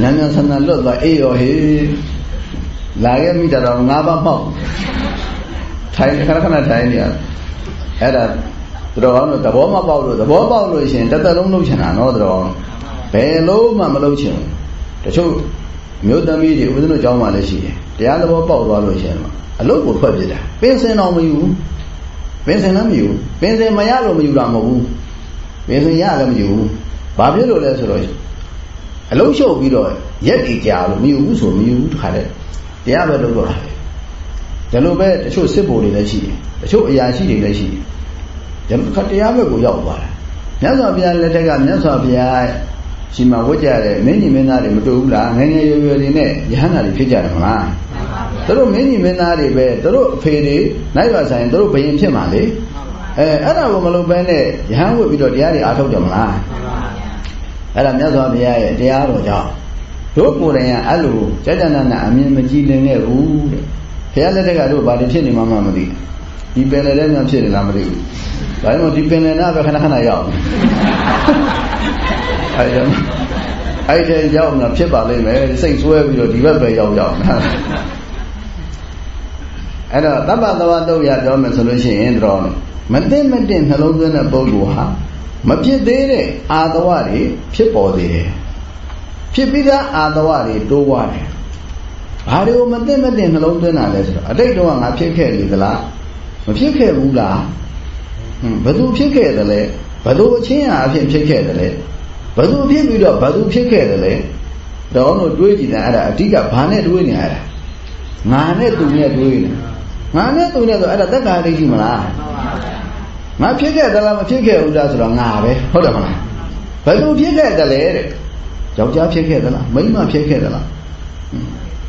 နန်းနန်းဆန်းဆန်းလွတ်သွားအေးရောဟေးလာခဲ့မိတာတော့ငါးပါးမောက်ထိုင်ခဏခဏထိုင်နေရအဲ့ဒါတော်အောင်တော့သဘောမပေါက်လို့သဘောပေါက်လို့ရှင်တစ်သက်လုံးလုပ်ချင်တာနော်တော်အောင် ဘယ်လို့မှမလုပ်ချင်ဘူးတချို့မျိုးသမီးတွေဥပဒေတို့ကြောင်းမှလည်းရှိတယ်တရားသဘောပေါက်သွားလို့ရှင်အလုပ်ကိုထွက်ပြတာပင်စင်တော့မယူဘူးပင်စင်လည်းမယူပင်စင်မရလို့မယူတာမဟုတ်ဘူးပင်စင်ရလည်းမယူဘူးဘာဖြစ်လို့လဲဆိုတော့အလုံးရှုပ်ပြီးတော့ရက်တည်ကြလို့မယူဘူးဆိုမယူဘူးတခါတည်းတရားပဲလုပ်တော့တာပဲဒါလိုပဲတချို့စစ်ဗိုလ်တွေလည်းရှိတယ်တချို့အရာရှိတွေလည်းရှိတယ်ဒါခါတရားဘက်ကိုရောက်သွားတာမြတ်စွာဘုရားလက်ထက်ကမြတ်စွာဘုရား ရှင်မဝတ်ကြတဲ့မင်းကြီးမင်းသားတွေမတူဘူးလားငယ်ငယ်ရွယ်ရွယ်တွေနဲ့ယဟန္တာတွေဖြစ်ကြတယ်မလားသူတို့မင်းကြီးမင်းသားတွေပဲသူတို့အဖေတွေနိုင်ပါဆိုင်သူတို့ဘယင်ဖြစ်မှာလေအဲအဲ့ဒါကိုမလုပ်ဘဲနဲ့ယဟန်ဝတ်ပြီးတော့တရားတွေအားထုတ်ကြမလားအဲ့ဒါမြတ်စွာဘုရားရဲ့တရားတော်ကြောင့်တို့ကိုယ်တိုင်ကအဲ့လိုကြကြနာနာအမြင်မကြည်လင်ခဲ့ဘူးတဲ့ဘုရားလက်ထက်ကတို့ဘာတွေဖြစ်နေမှမမသိဒီပင်လယ်ထဲမှာဖြစ်နေလားမသိဘူးဒါကြောင့်ဒီပင်လယ်နာပဲခဏခဏရောက် အဲ့ဒါအဲ့ဒီရောက်မှာဖြစ်ပါလိမ့်မယ်စိတ်ဆွဲပြီးတော့ဒီဘက်ပဲရောက်ရောက်အဲ့တော့တပ္ပသဝတုတ်ရပြောမယ်ဆိုလို့ရှိရင်တော့မသိမသိနှလုံးသွင်းတဲ့ပုဂ္ဂိုလ်ဟာမဖြစ်သေးတဲ့အာသဝတွေဖြစ်ပေါ်သေးတယ်ဖြစ်ပြီးသားအာသဝတွေတိုးွားတယ်ဘာတွေကိုမသိမသိနှလုံးသွင်းတာလဲဆိုတော့အတိတ်တော့ငါဖြစ်ခဲ့လေသလားမဖြစ်ခဲ့ဘူးလားဟွန်းဘယ်သူဖြစ်ခဲ့တယ်လဲဘယ်သူအချင်းအဖြစ်ဖြစ်ခဲ့တယ်လဲ ဘယ်သူဖြစ်ပြီးတော့ဘယ်သူဖြစ်ခဲ့တယ်လဲတော့တို့တွေးကြည့်တယ်အဲ့ဒါအဓိကဘာနဲ့တွေးနေရတာငါနဲ့သူနဲ့တွေးနေငါနဲ့သူနဲ့ဆိုအဲ့ဒါတက်တာလေးရှိမလားငါဖြစ်ခဲ့သလားမဖြစ်ခဲ့ဘူးလားဆိုတော့ငါပဲဟုတ်တယ်မလားဘယ်လိုဖြစ်ခဲ့တယ်လဲတဲ့ယောက်ျားဖြစ်ခဲ့သလားမိန်းမဖြစ်ခဲ့သလား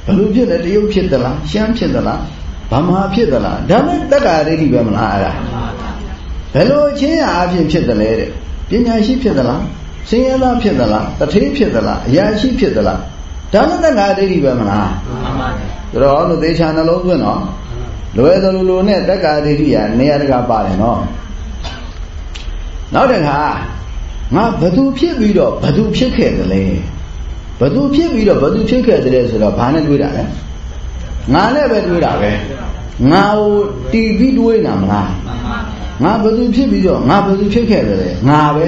ဘယ်လိုဖြစ်လဲတရုပ်ဖြစ်သလားရှမ်းဖြစ်သလားဗမာဖြစ်သလားဒါမဲ့တက္ကာရိတိပဲမလားအဲ့ဒါဘယ်လိုအချင်းအဖြစ်ဖြစ်တယ်လဲတဲ့ပညာရှိဖြစ်သလား ဆင်းရဲသားဖြစ်သလားတထေးဖြစ်သလားအရာရှိဖြစ်သလားဒါနဲ့တက္ကာဒိဋ္ဌိပဲမလားမှန်ပါဗျာဒါတော့လို့သေချာနှလုံးသွင်းတော့လွယ်သလိုလိုနဲ့တက္ကာဒိဋ္ဌိကနေရာတကာပါတယ်နော်နောက်တစ်ခါငါဘသူဖြစ်ပြီးတော့ဘသူဖြစ်ခဲ့သလဲဘသူဖြစ်ပြီးတော့ဘသူဖြစ်ခဲ့သလဲဆိုတော့ဘာနဲ့တွေးတာလဲငါနဲ့ပဲတွေးတာပဲငါကိုတီးပြီးတွေးတာမလားငါဘသူဖြစ်ပြီးတော့ငါဘသူဖြစ်ခဲ့သလဲငါပဲ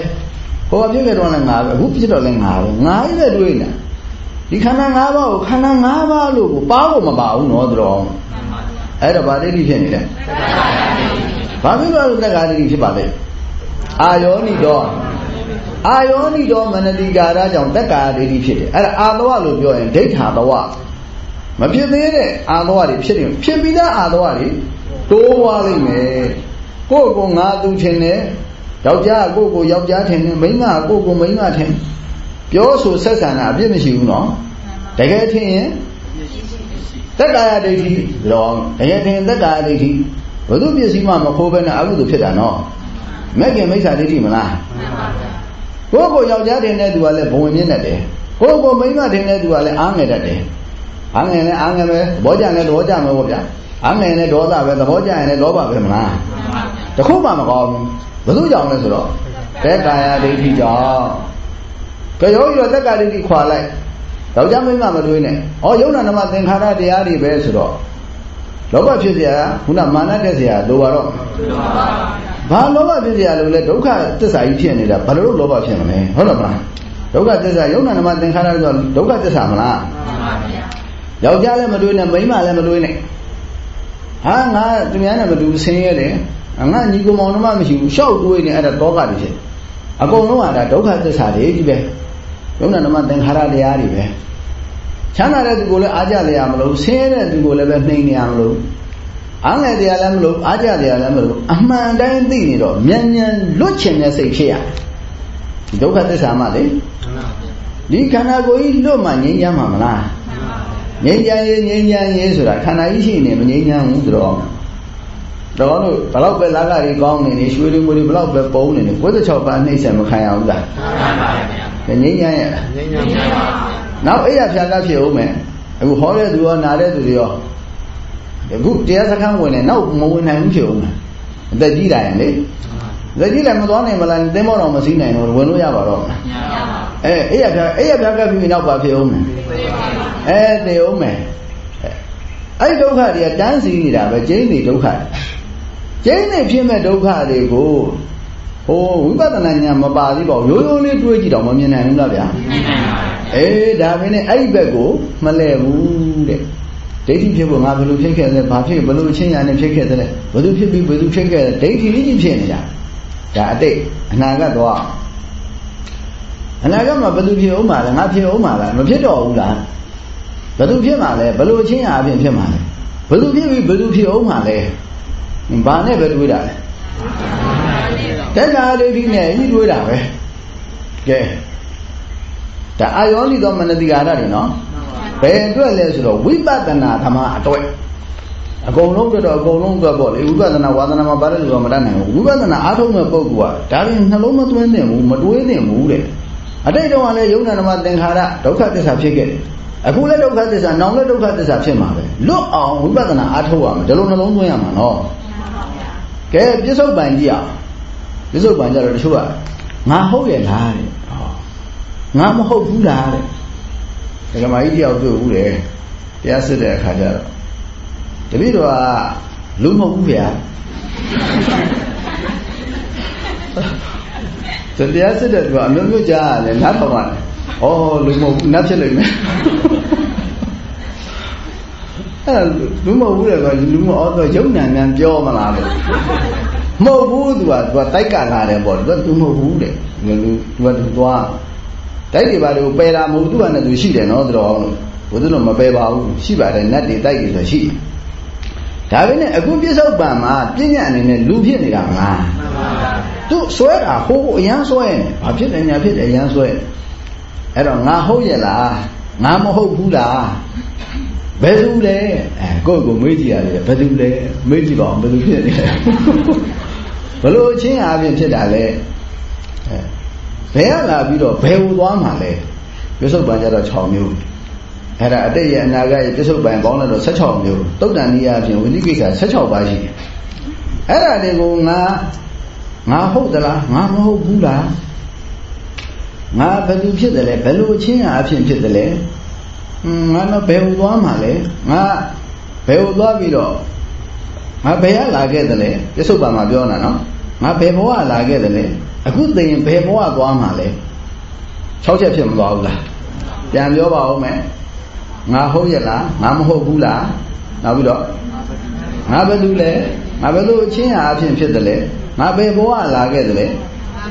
ဟိုကဖြစ်ခဲ့တော့လည်းငါပဲအခုဖြစ်တော့လည်းငါပဲငါကြီးပဲတွေးနေတာဒီခန္ဓာ၅ပါးကိုခန္ဓာ၅ပါးလို့ကိုပါဖို့မပါဘူးနော်သူတော်အဲ့တော့ဗာဒိဋ္ဌိဖြစ်နေတယ်ဘာဖြစ်လို့တက္ကဒိဋ္ဌိဖြစ်ပါလဲအာယောနိတော်အာယောနိတော်မနတိကာရကြောင့်တက္ကာဒိဋ္ဌိဖြစ်တယ်အဲ့ဒါအာသဝလို့ပြောရင်ဒိဋ္ဌာသဝမဖြစ်သေးတဲ့အာသဝတွေဖြစ်နေဖြစ်ပြီးသားအာသဝတွေတိုးွားလိမ့်မယ်ကိုယ့်ကိုငါသူထင်တယ် ယောက်ျားကိုယ့်ကိုယောက်ျားထင်တယ်မိန်းမကိုယ့်ကိုမိန်းမထင်ပြောဆိုဆက်ဆံတာအပြစ်မရှိဘူးနော်တကယ်ထင်ရင်တက္ကာယဒိဋ္ဌိလောတကယ်ထင်တက္ကာယဒိဋ္ဌိဘုသူပစ္စည်းမှမခိုးဘဲနဲ့အကုသိုလ်ဖြစ်တာနော်မဲ့ခင်မိစ္ဆာဒိဋ္ဌိမလားကိုယ့်ကိုယောက်ျားတင်တဲ့သူကလည်းဘဝင်မြင့်တတ်တယ်ကိုယ့်ကိုမိန်းမတင်တဲ့သူကလည်းအားငယ်တတ်တယ်အားငယ်လည်းအားငယ်ပဲသဘောကျလည်းသဘောကျမှာပေါ့ဗျာအားငယ်လည်းဒေါသပဲသဘောကျရင်လည်းလောဘပဲမလားတခုမှမကောင်းဘူး ဘယ်သူကြောင့်လဲဆိုတော့တက်ကာယဒိဋ္ဌိကြောင့်ကြောရောတက်ကာဒိဋ္ဌိခွာလိုက်ယောက်ျားမိန်းမမတွေးနဲ့ဩယုံနာနမသင်္ခါရတရားတွေပဲဆိုတော့လောဘဖြစ်เสียခုနမာနတက်เสียလိုပါတော့ဘာလောဘဖြစ်เสียလို့လဲဒုက္ခသစ္စာကြီးဖြစ်နေတာဘာလို့လောဘဖြစ်မလဲဟုတ်တယ်မလားဒုက္ခသစ္စာယုံနာနမသင်္ခါရဆိုဒုက္ခသစ္စာမလားမှန်ပါဗျာယောက်ျားလည်းမတွေးနဲ့မိန်းမလည်းမတွေးနဲ့ဟာငါသူများနဲ့မတူဆင်းရဲတယ် ငါညီကောင်မောင်နှမမရှိဘူးရှောက်တွေးနေအဲ့ဒါတောကတွေဖြစ်အကုန်လုံးကဒါဒုက္ခသစ္စာတွေကြီးပဲယုံနာနမသင်္ခါရတရားတွေပဲချမ်းသာတဲ့သူကိုလည်းအားကြရမလို့ဆင်းရဲတဲ့သူကိုလည်းပဲနှိမ်နေရမလို့အားငယ်တရားလည်းမလို့အားကြတရားလည်းမလို့အမှန်တိုင်းသိနေတော့မြန်မြန်လွတ်ချင်တဲ့စိတ်ဖြစ်ရတယ်ဒီဒုက္ခသစ္စာမှလေဒီခန္ဓာကိုယ်ကြီးလွတ်မှငြိမ်းချမ်းမှာမလားငြိမ်းချမ်းရေးငြိမ်းချမ်းရေးဆိုတာခန္ဓာကြီးရှိနေမငြိမ်းချမ်းဘူးဆိုတော့ တော့လို့ဘလောက်ပဲလာကကြီးကောင်းနေနေရွှေတွေငွေတွေဘလောက်ပဲပုံနေနေ96ပါးနှိမ့်ဆက်မခံရဘူးလားမှန်ပါဗျာငြိမ်းချမ်းရဲ့ငြိမ်းချမ်းပါနောက်အဲ့ရဖြာကဖြစ်အောင်မယ်အခုဟောတဲ့သူရောနာတဲ့သူတွေရောအခုတရားစခန်းဝင်နေနောက်မဝင်နိုင်ဘူးဖြစ်အောင်မယ်အသက်ကြီးတာရင်လေအသက်ကြီးလည်းမသွားနိုင်မလားသင်းမောတော်မစည်းနိုင်တော့ဝင်လို့ရပါတော့မလားအဲအဲ့ရဖြာအဲ့ရဖြာကဖြစ်ပြီးနောက်ပါဖြစ်အောင်မယ်အဲတည်အောင်မယ်အဲ့ဒုက္ခတွေကတန်းစီနေတာပဲကျိန်းနေဒုက္ခ ကျိန်းနေဖြစ်မဲ့ဒုက္ခတွေကိုဟိုဝိပဿနာဉာဏ်မပါသေးပါဘူးရိုးရိုးလေးတွေးကြည့်တော့မမြင်နိုင်ဘူးလားဗျာအေးဒါပဲနဲ့အဲ့ဒီဘက်ကိုမလဲဘူးတဲ့ဒိဋ္ဌိဖြစ်ဖို့ငါဘယ်လိုဖြစ်ခဲ့လဲဘာဖြစ်ဘယ်လိုချင်းညာနဲ့ဖြစ်ခဲ့တယ်ဘယ်သူဖြစ်ပြီးဘယ်သူဖြစ်ခဲ့တယ်ဒိဋ္ဌိကြီးဖြစ်နေတာဒါအတိတ်အနာဂတ်တော့အနာဂတ်မှာဘယ်သူဖြစ်အောင်မှာလဲငါဖြစ်အောင်မှာလားမဖြစ်တော့ဘူးလားဘယ်သူဖြစ်မှာလဲဘယ်လိုချင်းညာအပြင်ဖြစ်မှာလဲဘယ်သူဖြစ်ပြီးဘယ်သူဖြစ်အောင်မှာလဲ ဘာနဲ့ပဲတွေးတာလဲတက္ကာဒိဋ္ဌိနဲ့ဤတွေးတာပဲကဲဒါအာယောလိသောမနတိကာရတွေနော်ဘယ်အတွက်လဲဆိုတော့ဝိပဿနာဓမ္မအတွက်အကုန်လုံးအတွက်တော့အကုန်လုံးအတွက်ပေါ့လေဝိပဿနာဝါသနာမှာပါတယ်လို့တော့မတတ်နိုင်ဘူးဝိပဿနာအားထုတ်မဲ့ပုဂ္ဂိုလ်ကဒါရင်နှလုံးမသွင်းသင့်ဘူးမတွေးသင့်ဘူးတဲ့အတိတ်တုန်းကလည်းယုံနာဓမ္မသင်္ခါရဒုက္ခသစ္စာဖြစ်ခဲ့တယ်အခုလည်းဒုက္ခသစ္စာနောင်လည်းဒုက္ခသစ္စာဖြစ်မှာပဲလွတ်အောင်ဝိပဿနာအားထုတ်ရမယ်ဒီလိုနှလုံးသွင်းရမှာနော် ကဲပြစ္ဆုတ်ပံကြည့်အောင်ပြစ္ဆုတ်ပံကြတော့တချို့ကငါဟုတ်ရဲ့လားတဲ့ငါမဟုတ်ဘူးလားတဲ့ဒကမာကြီးတယောက်တွေ့ဘူးတယ်တရားစစ်တဲ့အခါကျတော့တပည့်တော်ကလူမဟုတ်ဘူးဗျာတရားစစ်တဲ့သူကအမျိုးမျိုးကြားရတယ်နားထောင်ရတယ်ဩလူမဟုတ်ဘူးနတ်ဖြစ်လိမ့်မယ် အဲ့လူမဟုတ်ဘူးလေဆိုလူမဟုတ်တော့ယုံနာမြန်ပြောမလားလို့မဟုတ်ဘူးသူကသူကတိုက်ကလာတယ်ပေါ့သူကသူမဟုတ်ဘူးတဲ့သူကသူကသူသွားတိုက်တွေပါလို့ပယ်တာမဟုတ်သူကလည်းသူရှိတယ်နော်သူတော်အောင်လို့ဘုသူတို့မပယ်ပါဘူးရှိပါတယ်နတ်တွေတိုက်တွေဆိုရှိဒါပဲနဲ့အခုပြစ္ဆုတ်ပံမှာပြဉ္ညာအနေနဲ့လူဖြစ်နေတာမလားသူဆွဲတာဟိုးအရန်ဆွဲနေဘာဖြစ်တယ်ညာဖြစ်တယ်အရန်ဆွဲအဲ့တော့ငါဟုတ်ရဲ့လားငါမဟုတ်ဘူးလား ဘယ်သူလဲအဲကိုယ့်ကိုမေးကြည့်ရတယ်ဘယ်သူလဲမေးကြည့်ပါအောင်ဘယ်သူဖြစ်နေလဲဘလို့ချင်းအားဖြင့်ဖြစ်တာလဲအဲဘယ်ကလာပြီးတော့ဘယ်ကိုသွားမှာလဲပြစ္ဆုတ်ပံကြတော့6မျိုးအဲ့ဒါအတိတ်ရဲ့အနာဂတ်ရဲ့ပြစ္ဆုတ်ပံပေါင်းလိုက်တော့16မျိုးတုတ်တန်နည်းအပြင်ဝိသိကိစ္စ16ပါးရှိတယ်အဲ့ဒါတွေကိုငါငါဟုတ်သလားငါမဟုတ်ဘူးလားငါဘယ်သူဖြစ်တယ်လဲဘယ်လိုအချင်းအဖြစ်ဖြစ်တယ်လဲ ငါတော့ဘယ်ဟိုသွားမှာလဲငါဘယ်ဟိုသွားပြီးတော့ငါဘယ်ကလာခဲ့တယ်လဲပြစ္ဆုတ်ပါမှာပြောတာနော်ငါဘယ်ဘဝလာခဲ့တယ်လဲအခုသိရင်ဘယ်ဘဝသွားမှာလဲ6ချက်ဖြစ်မသွားဘူးလားပြန်ပြောပါဦးမယ်ငါဟုတ်ရဲ့လားငါမဟုတ်ဘူးလားနောက်ပြီးတော့ငါဘယ်သူလဲငါဘယ်လိုအချင်းအဖြစ်ဖြစ်တယ်လဲငါဘယ်ဘဝလာခဲ့တယ်လဲ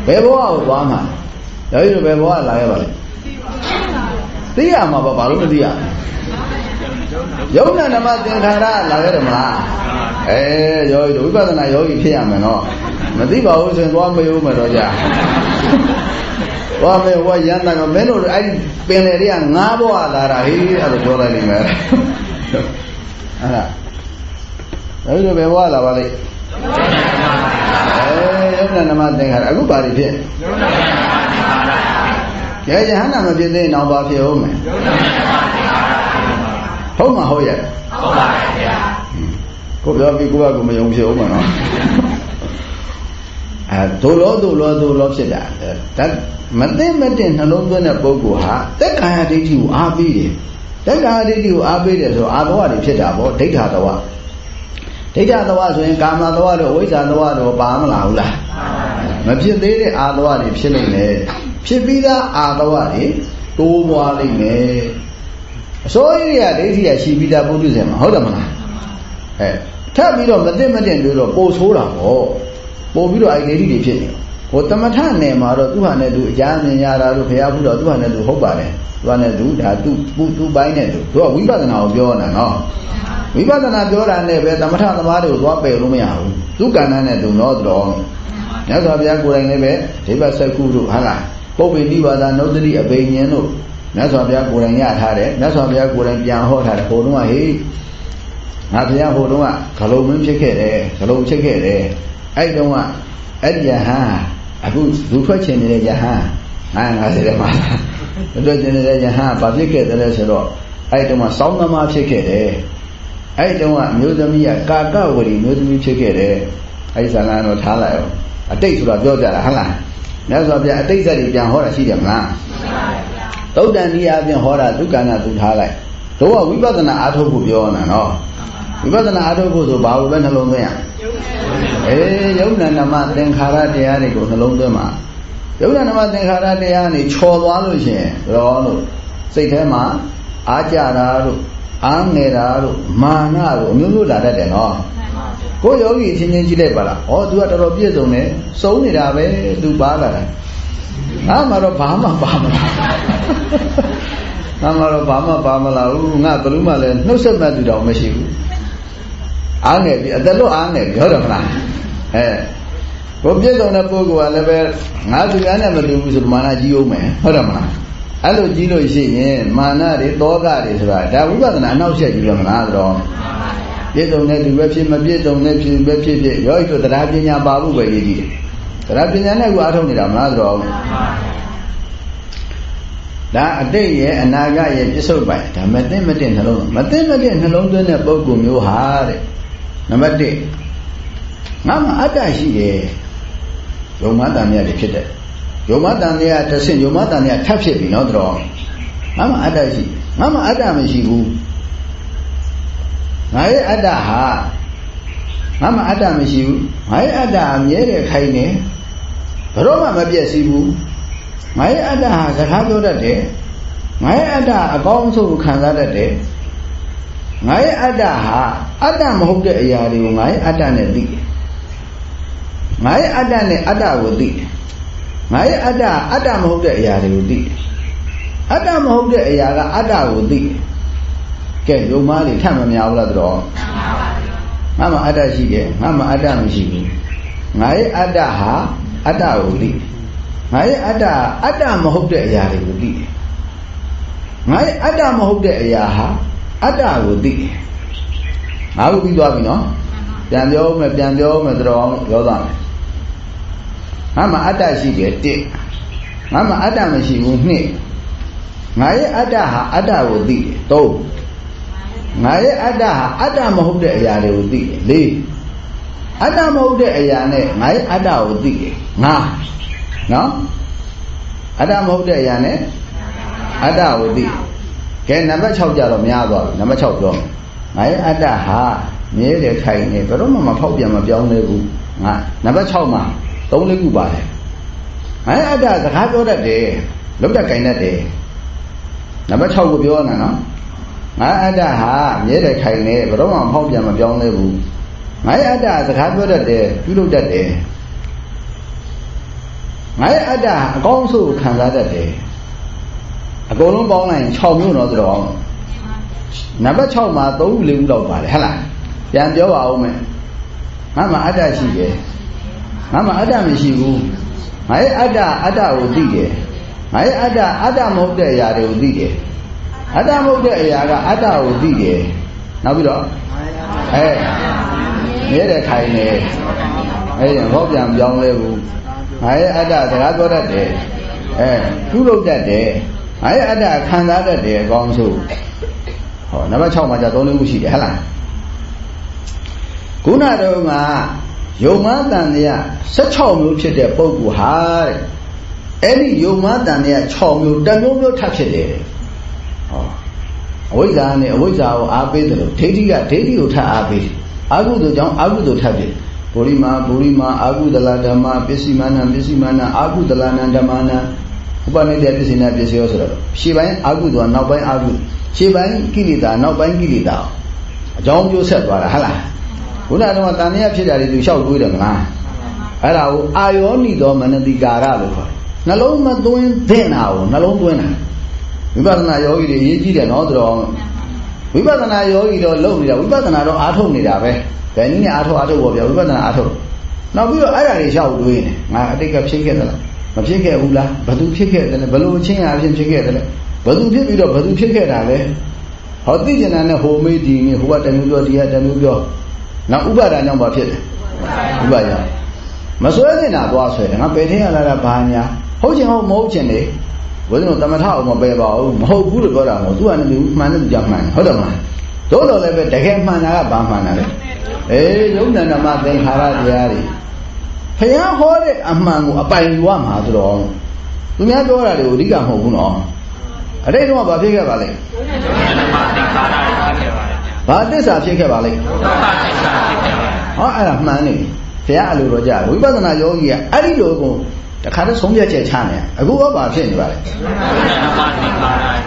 ဘယ်ဘဝကိုသွားမှာလဲဒါပြီးတော့ဘယ်ဘဝလာခဲ့ပါလဲ သိရမှာပါဘာလို့မသိရယုံနာနမသင်္ခါရလာခဲ့တယ်မလားအဲယောဂီတို့ဝိပဿနာယောဂီဖြစ်ရမယ်နော်မသိပါဘူးဆိုရင်သွားမယုံမယ်တော့ကြာသွားမယ်ဟောရန်တာကမင်းတို့အဲ့ဒီပင်လေတွေကငါးဘဝလာတာဟေးအဲ့လိုပြောလိုက်နေမယ်အဲ့ဒါအဲ့ဒီဘယ်ဘဝလာပါလိမ့်အဲယုံနာနမသင်္ခါရအခုပါလိဖြစ်ယုံနာနမသင်္ခါရ ကဲယဟန္တာမဖြစ်သေးရင်တော့ဘာဖြစ်အောင်မလဲဟုတ်မှာဟုတ်ရဲ့ဟုတ်ပါရဲ့ဗျာကိုပြောပြီးကိုကကိုမယုံဖြစ်အောင်မနော်အဲဒုလောဒုလောဒုလောဖြစ်တာဒါမသိမတင်နှလုံးသွင်းတဲ့ပုဂ္ဂိုလ်ဟာတက်ကာယဒိဋ္ဌိကိုအားပေးတယ်တက်ကာယဒိဋ္ဌိကိုအားပေးတယ်ဆိုအာသဝတွေဖြစ်တာပေါ့ဒိဋ္ဌာသဝဒိဋ္ဌာသဝဆိုရင်ကာမသဝတို့ဝိဇ္ဇာသဝတို့ပါမလာဘူးလားမဖြစ်သေးတဲ့အာသဝတွေဖြစ်နေတယ် ဖြစ်ပြီးသားအာသဝတွေတိုးပွားလိမ့်မယ်အစိုးရတွေကဒိဋ္ဌိရရှိပြီးသားပုထုဇဉ်မှာဟုတ်တယ်မလားအဲထပ်ပြီးတော့မသိမတင်တွေ့တော့ပို့ဆိုးတာပေါ့ပို့ပြီးတော့အဲ့ဒိဋ္ဌိတွေဖြစ်နေဟိုတမထနယ်မှာတော့သူဟာနဲ့သူအကြမ်းမြင်ရတာတို့ဘုရားဘုရားသူဟာနဲ့သူဟုတ်ပါတယ်သူဟာနဲ့သူဒါသူသူသူပိုင်းနဲ့သူသူကဝိပဿနာကိုပြောတာနော်ဝိပဿနာပြောတာနဲ့ပဲတမထသမားတွေကိုသွားပယ်လို့မရဘူးသူကဏ္ဍနဲ့သူတော့တော်မြတ်စွာဘုရားကိုယ်တိုင်လည်းပဲဒိဗ္ဗစကုတို့ဟာလား ပုပ္ပိနိဗ္ဗာဒနုဒ္ဓတိအဘိညာဉ်တို့မြတ်စွာဘုရားကိုယ်တိုင်ရထားတယ်မြတ်စွာဘုရားကိုယ်တိုင်ပြန်ဟောထားတယ်ဟိုတုန်းကဟေးငါဘုရားဟိုတုန်းကဂလုံးမင်းဖြစ်ခဲ့တယ်ဂလုံးဖြစ်ခဲ့တယ်အဲ့တုန်းကအဲ့ဒီယဟန်အခုလူထွက်ချင်နေတဲ့ယဟန်950တဲ့မှာလူထွက်ချင်နေတဲ့ယဟန်ဘာဖြစ်ခဲ့တယ်လဲဆိုတော့အဲ့တုန်းကစောင်းသမားဖြစ်ခဲ့တယ်အဲ့တုန်းကမျိုးသမီးကကာကဝရီမျိုးသမီးဖြစ်ခဲ့တယ်အဲ့ဒီဇာလန်တော့ထားလိုက်အောင်အတိတ်ဆိုတာပြောကြတာဟုတ်လား မြတ်စွာဘုရားအတိတ်ဇက်တွေပြန်ဟောတာရှိတယ်မလားရှိပါဗျာသုတ်တန်ဒီအပြင်ဟောတာသူကံကသူထားလိုက်တို့ကဝိပဿနာအားထုတ်ဖို့ပြောနေတာနော်ဝိပဿနာအားထုတ်ဖို့ဆိုဘာလို့ပဲနှလုံးသွင်းရအေးယုံနာနမသင်္ခါရတရားတွေကိုနှလုံးသွင်းမှာယုံနာနမသင်္ခါရတရားနေချော်သွားလို့ရှင်ရောလို့စိတ်ထဲမှာအားကြတာတို့ အားငယ်တာတို့မာနတို့အမျိုးမျိုးလာတတ်တယ်နော်ကိုယောဂီအချင်းချင်းကြည့်လိုက်ပါလား။ဩ तू ကတော်တော်ပြည့်စုံတယ်။စုံနေတာပဲ तू ပါလာတာ။ငါမှတော့ဘာမှပါမလား။ငါမှတော့ဘာမှပါမလားဘူး။ငါဘယ်လို့မှလည်းနှုတ်ဆက်မှတ်သူတောင်မရှိဘူး။အားငယ်ပြီအသက်လို့အားငယ်ပြီဟုတ်တယ်မလား။အဲဘုပြည့်စုံတဲ့ပုဂ္ဂိုလ်ကလည်းပဲငါသူများနဲ့မတူဘူးဆိုမာနကြီးအောင်မယ်ဟုတ်တယ်မလား။ အဲ့လိုကြီးလို့ရှိရင်မာနတွေတောကတွေဆိုတာဒါဝိပဿနာအနောက်ဆက်ကြီးရမလားဆိုတော့ပြည့်စုံတဲ့သူပဲဖြစ်မပြည့်စုံတဲ့ဖြစ်ပဲဖြစ်ဖြစ်ရောဤတို့တရားပညာပါဖို့ပဲရည်ကြီးတယ်တရားပညာနဲ့ကိုအားထုတ်နေတာမလားဆိုတော့ဒါအတိတ်ရဲ့အနာဂတ်ရဲ့ပြစ္ဆုတ်ပိုင်ဒါမသိမသိနှလုံးမသိမသိနှလုံးသွင်းတဲ့ပုဂ္ဂိုလ်မျိုးဟာတဲ့နံပါတ်1ငါမှအတ္တရှိတယ်ယုံမတန်မြတ်တွေဖြစ်တဲ့ ယုံမတန်မြတ်တစ်ဆင့်ယုံမတန်မြတ်ထပ်ဖြစ်ပြီနော်တော်ငါမှအတ္တရှိငါမှအတ္တမရှိဘူးငါရဲ့အတ္တဟာငါမှအတ္တမရှိဘူးငါရဲ့အတ္တအမြဲတည်းခိုင်းနေဘယ်တော့မှမပြည့်စည်ဘူးငါရဲ့အတ္တဟာစကားပြောတတ်တယ်ငါရဲ့အတ္တအကောင်းဆုံးခံစားတတ်တယ်ငါရဲ့အတ္တဟာအတ္တမဟုတ်တဲ့အရာတွေကိုငါရဲ့အတ္တနဲ့သိတယ်ငါရဲ့အတ္တနဲ့အတ္တကိုသိတယ် ငါရဲ့အတ္တအတ္တမဟုတ်တဲ့အရာတွေကိုသိတယ်အတ္တမဟုတ်တဲ့အရာကအတ္တကိုသိတယ်ကဲယုံမားတွေထပ်မများဘူးလားတော့ငါမှအတ္တရှိတယ်ငါမှအတ္တမရှိဘူးငါရဲ့အတ္တဟာအတ္တကိုသိငါရဲ့အတ္တအတ္တမဟုတ်တဲ့အရာတွေကိုသိတယ်ငါရဲ့အတ္တမဟုတ်တဲ့အရာဟာအတ္တကိုသိတယ်ငါကိုပြီးသွားပြီနော်ပြန်ပြောမယ်ပြန်ပြောမယ်တော်အောင်ပြောသွားမယ် ငါမှအတ္တရှိတယ်တစ်ငါမှအတ္တမရှိဘူးနှစ်ငါရဲ့အတ္တဟာအတ္တကိုသိတယ်သုံးငါရဲ့အတ္တဟာအတ္တမဟုတ်တဲ့အရာတွေကိုသိတယ်လေးအတ္တမဟုတ်တဲ့အရာနဲ့ငါရဲ့အတ္တကိုသိတယ်ငါနော်အတ္တမဟုတ်တဲ့အရာနဲ့အတ္တကိုသိကဲနံပါတ်6ကြတော့များသွားပြီနံပါတ်6ပြောငါရဲ့အတ္တဟာမြဲတယ်ခိုင်နေဘယ်တော့မှမဖောက်ပြန်မပြောင်းလဲဘူးငါနံပါတ်6မှာ 3လေးခုပါတယ်ငါရဲ့အတ္တစကားပြောတတ်တယ်လောက်တတ်ကြင်တတ်တယ်နံပါတ်6ကိုပြောရအောင်နော်ငါအတ္တဟာမြဲတယ်ခိုင်နေဘယ်တော့မှဖောက်ပြန်မပြောင်းလဲဘူးငါရဲ့အတ္တစကားပြောတတ်တယ်ပြုလုပ်တတ်တယ်ငါရဲ့အတ္တအကောင်းဆုံးခံစားတတ်တယ်အကုန်လုံးပေါင်းလိုက်ရင်6မျိုးတော့ဆိုတော့နံပါတ်6မှာ3ခု4ခုလောက်ပါတယ်ဟဟလားပြန်ပြောပါဦးမယ်ငါမှအတ္တရှိတယ် ငါမှအတ္တမရှိဘူးငါရဲ့အတ္တအတ္တကိုသိတယ်ငါရဲ့အတ္တအတ္တမဟုတ်တဲ့အရာတွေကိုသိတယ်အတ္တမဟုတ်တဲ့အရာကအတ္တကိုသိတယ်နောက်ပြီးတော့အဲမြဲတယ်ခိုင်နေအဲဟောပြန်ပြောင်းလဲဘူးငါရဲ့အတ္တစကားပြောတတ်တယ်အဲပြုလုပ်တတ်တယ်ငါရဲ့အတ္တခံစားတတ်တယ်အကောင်းဆုံးဟောနံပါတ်6မှာじゃ3လုံးခုရှိတယ်ဟဟလားခုနတော့က ယုံမတန်တရား16မျိုးဖြစ်တဲ့ပုဂ္ဂိုလ်ဟာတဲ့အဲ့ဒီယုံမတန်တရား6မျိုးတမျိုးမျိုးထပ်ဖြစ်တယ်ဟောအဝိဇ္ဇာနဲ့အဝိဇ္ဇာကိုအားပေးတယ်လို့ဒိဋ္ဌိကဒိဋ္ဌိကိုထပ်အားပေးအာဟုသို့ကြောင့်အာဟုသို့ထပ်ဖြစ်ဗုရိမာဗုရိမာအာဟုဒလဓမ္မပစ္စည်းမနံပစ္စည်းမနံအာဟုဒလနံဓမ္မနံဥပနိဒေပစ္စည်းနာပစ္စည်းရောဆိုတော့ရှေ့ပိုင်းအာဟုသို့နောက်ပိုင်းအာဟုရှေ့ပိုင်းကိလေသာနောက်ပိုင်းကိလေသာအကြောင်းကျိုးဆက်သွားတာဟုတ်လား ခုနကတော့တန်မြတ်ဖြစ်တာတွေသူလျှောက်တွေးတယ်မလားအဲ့ဒါကိုအာယောနိသောမနတိကာရလို့ခေါ်တယ်နှလုံးမသွင်းသင့်တာကိုနှလုံးသွင်းတာဝိပဿနာယောဂီတွေရေးကြည့်တယ်နော်သူတော်ဝိပဿနာယောဂီတော့လုပ်နေတာဝိပဿနာတော့အားထုတ်နေတာပဲဘယ်နည်းနဲ့အားထုတ်အားထုတ်ပေါ့ဗျာဝိပဿနာအားထုတ်နောက်ပြီးတော့အဲ့ဒါတွေလျှောက်တွေးနေငါအတိတ်ကဖြစ်ခဲ့သလားမဖြစ်ခဲ့ဘူးလားဘသူဖြစ်ခဲ့တယ်လဲဘလို့ချင်းအားဖြင့်ဖြစ်ခဲ့တယ်လဲဘသူဖြစ်ပြီးတော့ဘသူဖြစ်ခဲ့တာလဲဟောသိကျင်တာနဲ့ဟိုမေးဒီနေဟိုကတမျိုးပြောဒီကတမျိုးပြော နောက်ဥပါဒာကြောင့်ဘာဖြစ်လဲဥပါဒာမဆွဲနေတာသွားဆွဲတယ်ငါပယ်ထင်းရလာတာဘာညာဟုတ်ချင်ဟုတ်မဟုတ်ချင်လေဘုရားတို့တမထအောင်မပယ်ပါဘူးမဟုတ်ဘူးလို့ပြောတာမဟုတ်သူကလည်းမှန်တယ်သူကြောင့်မှန်ဟုတ်တယ်မလားတို့တော်လည်းပဲတကယ်မှန်တာကဘာမှန်တာလဲအေးယုံနာနမသင်္ခါရတရားတွေဖျားဟောတဲ့အမှန်ကိုအပိုင်ယူရမှာဆိုတော့သူများပြောတာတွေကိုအဓိကမဟုတ်ဘူးနော်အတိတ်တော့ဘာဖြစ်ခဲ့ပါလဲ ဘာသစ္စာဖြစ်ခဲ့ပါလဲဟောအဲ့ဒါမှန်နေဘုရားအလိုတော်ကြဝိပဿနာယောဂီကအဲ့ဒီလိုကိုတခါတော့ဆုံးဖြတ်ချက်ချနေအခုတော့ဘာဖြစ်နေပါလဲ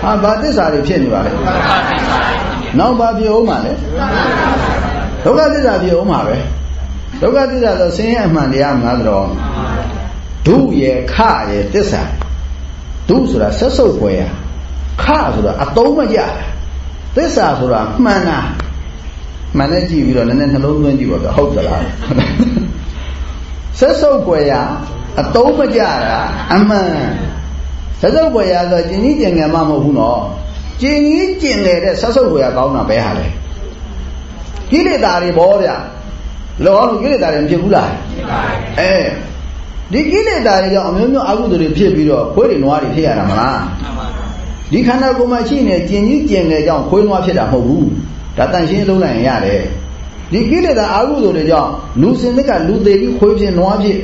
ဟာဘာသစ္စာတွေဖြစ်နေပါလဲနောက်ဘာဖြစ်အောင်ပါလဲဒုက္ခသစ္စာဖြစ်အောင်ပါပဲဒုက္ခသစ္စာဆိုဆင်းရဲအမှန်တရားမှာတော့ဒုရဲ့ခရဲ့သစ္စာဒုဆိုတာဆက်စုပ်ဖွယ်ရခဆိုတာအတုံးမကြ သစ္စာဆိုတာမှန်တာမှန်နဲ့ကြည့်ပြီးတော့နည်းနည်းနှလုံးသွင်းကြည့်ပါဗျဟုတ်သလားဆက်စုပ်ဖွယ်ရအတုံးမကြတာအမှန်ဆက်စုပ်ဖွယ်ရဆိုကျင်ကြီးကျင်ငယ်မှမဟုတ်ဘူးနော်ကျင်ကြီးကျင်ငယ်တဲ့ဆက်စုပ်ဖွယ်ရကောင်းတာပဲဟာလေကိလေသာတွေဘောဗျလောအောင်ကိလေသာတွေမဖြစ်ဘူးလားဖြစ်ပါတယ်အဲဒီကိလေသာတွေကြောင့်အမျိုးမျိုးအကုသိုလ်တွေဖြစ်ပြီးတော့ခွေးတွေနွားတွေဖြစ်ရတာမလား ဒီခန္ဓာကိုယ်မှာရှိနေကျင်ကြီးကျင်ငယ်ကြောင့်ခွေးနွားဖြစ်တာမဟုတ်ဘူးဒါတန်ရှင်းလုံးလိုက်ရင်ရတယ်ဒီကိလေသာအကုသိုလ်တွေကြောင့်လူစင်သက်ကလူသေးပြီးခွေးဖြစ်နွားဖြစ်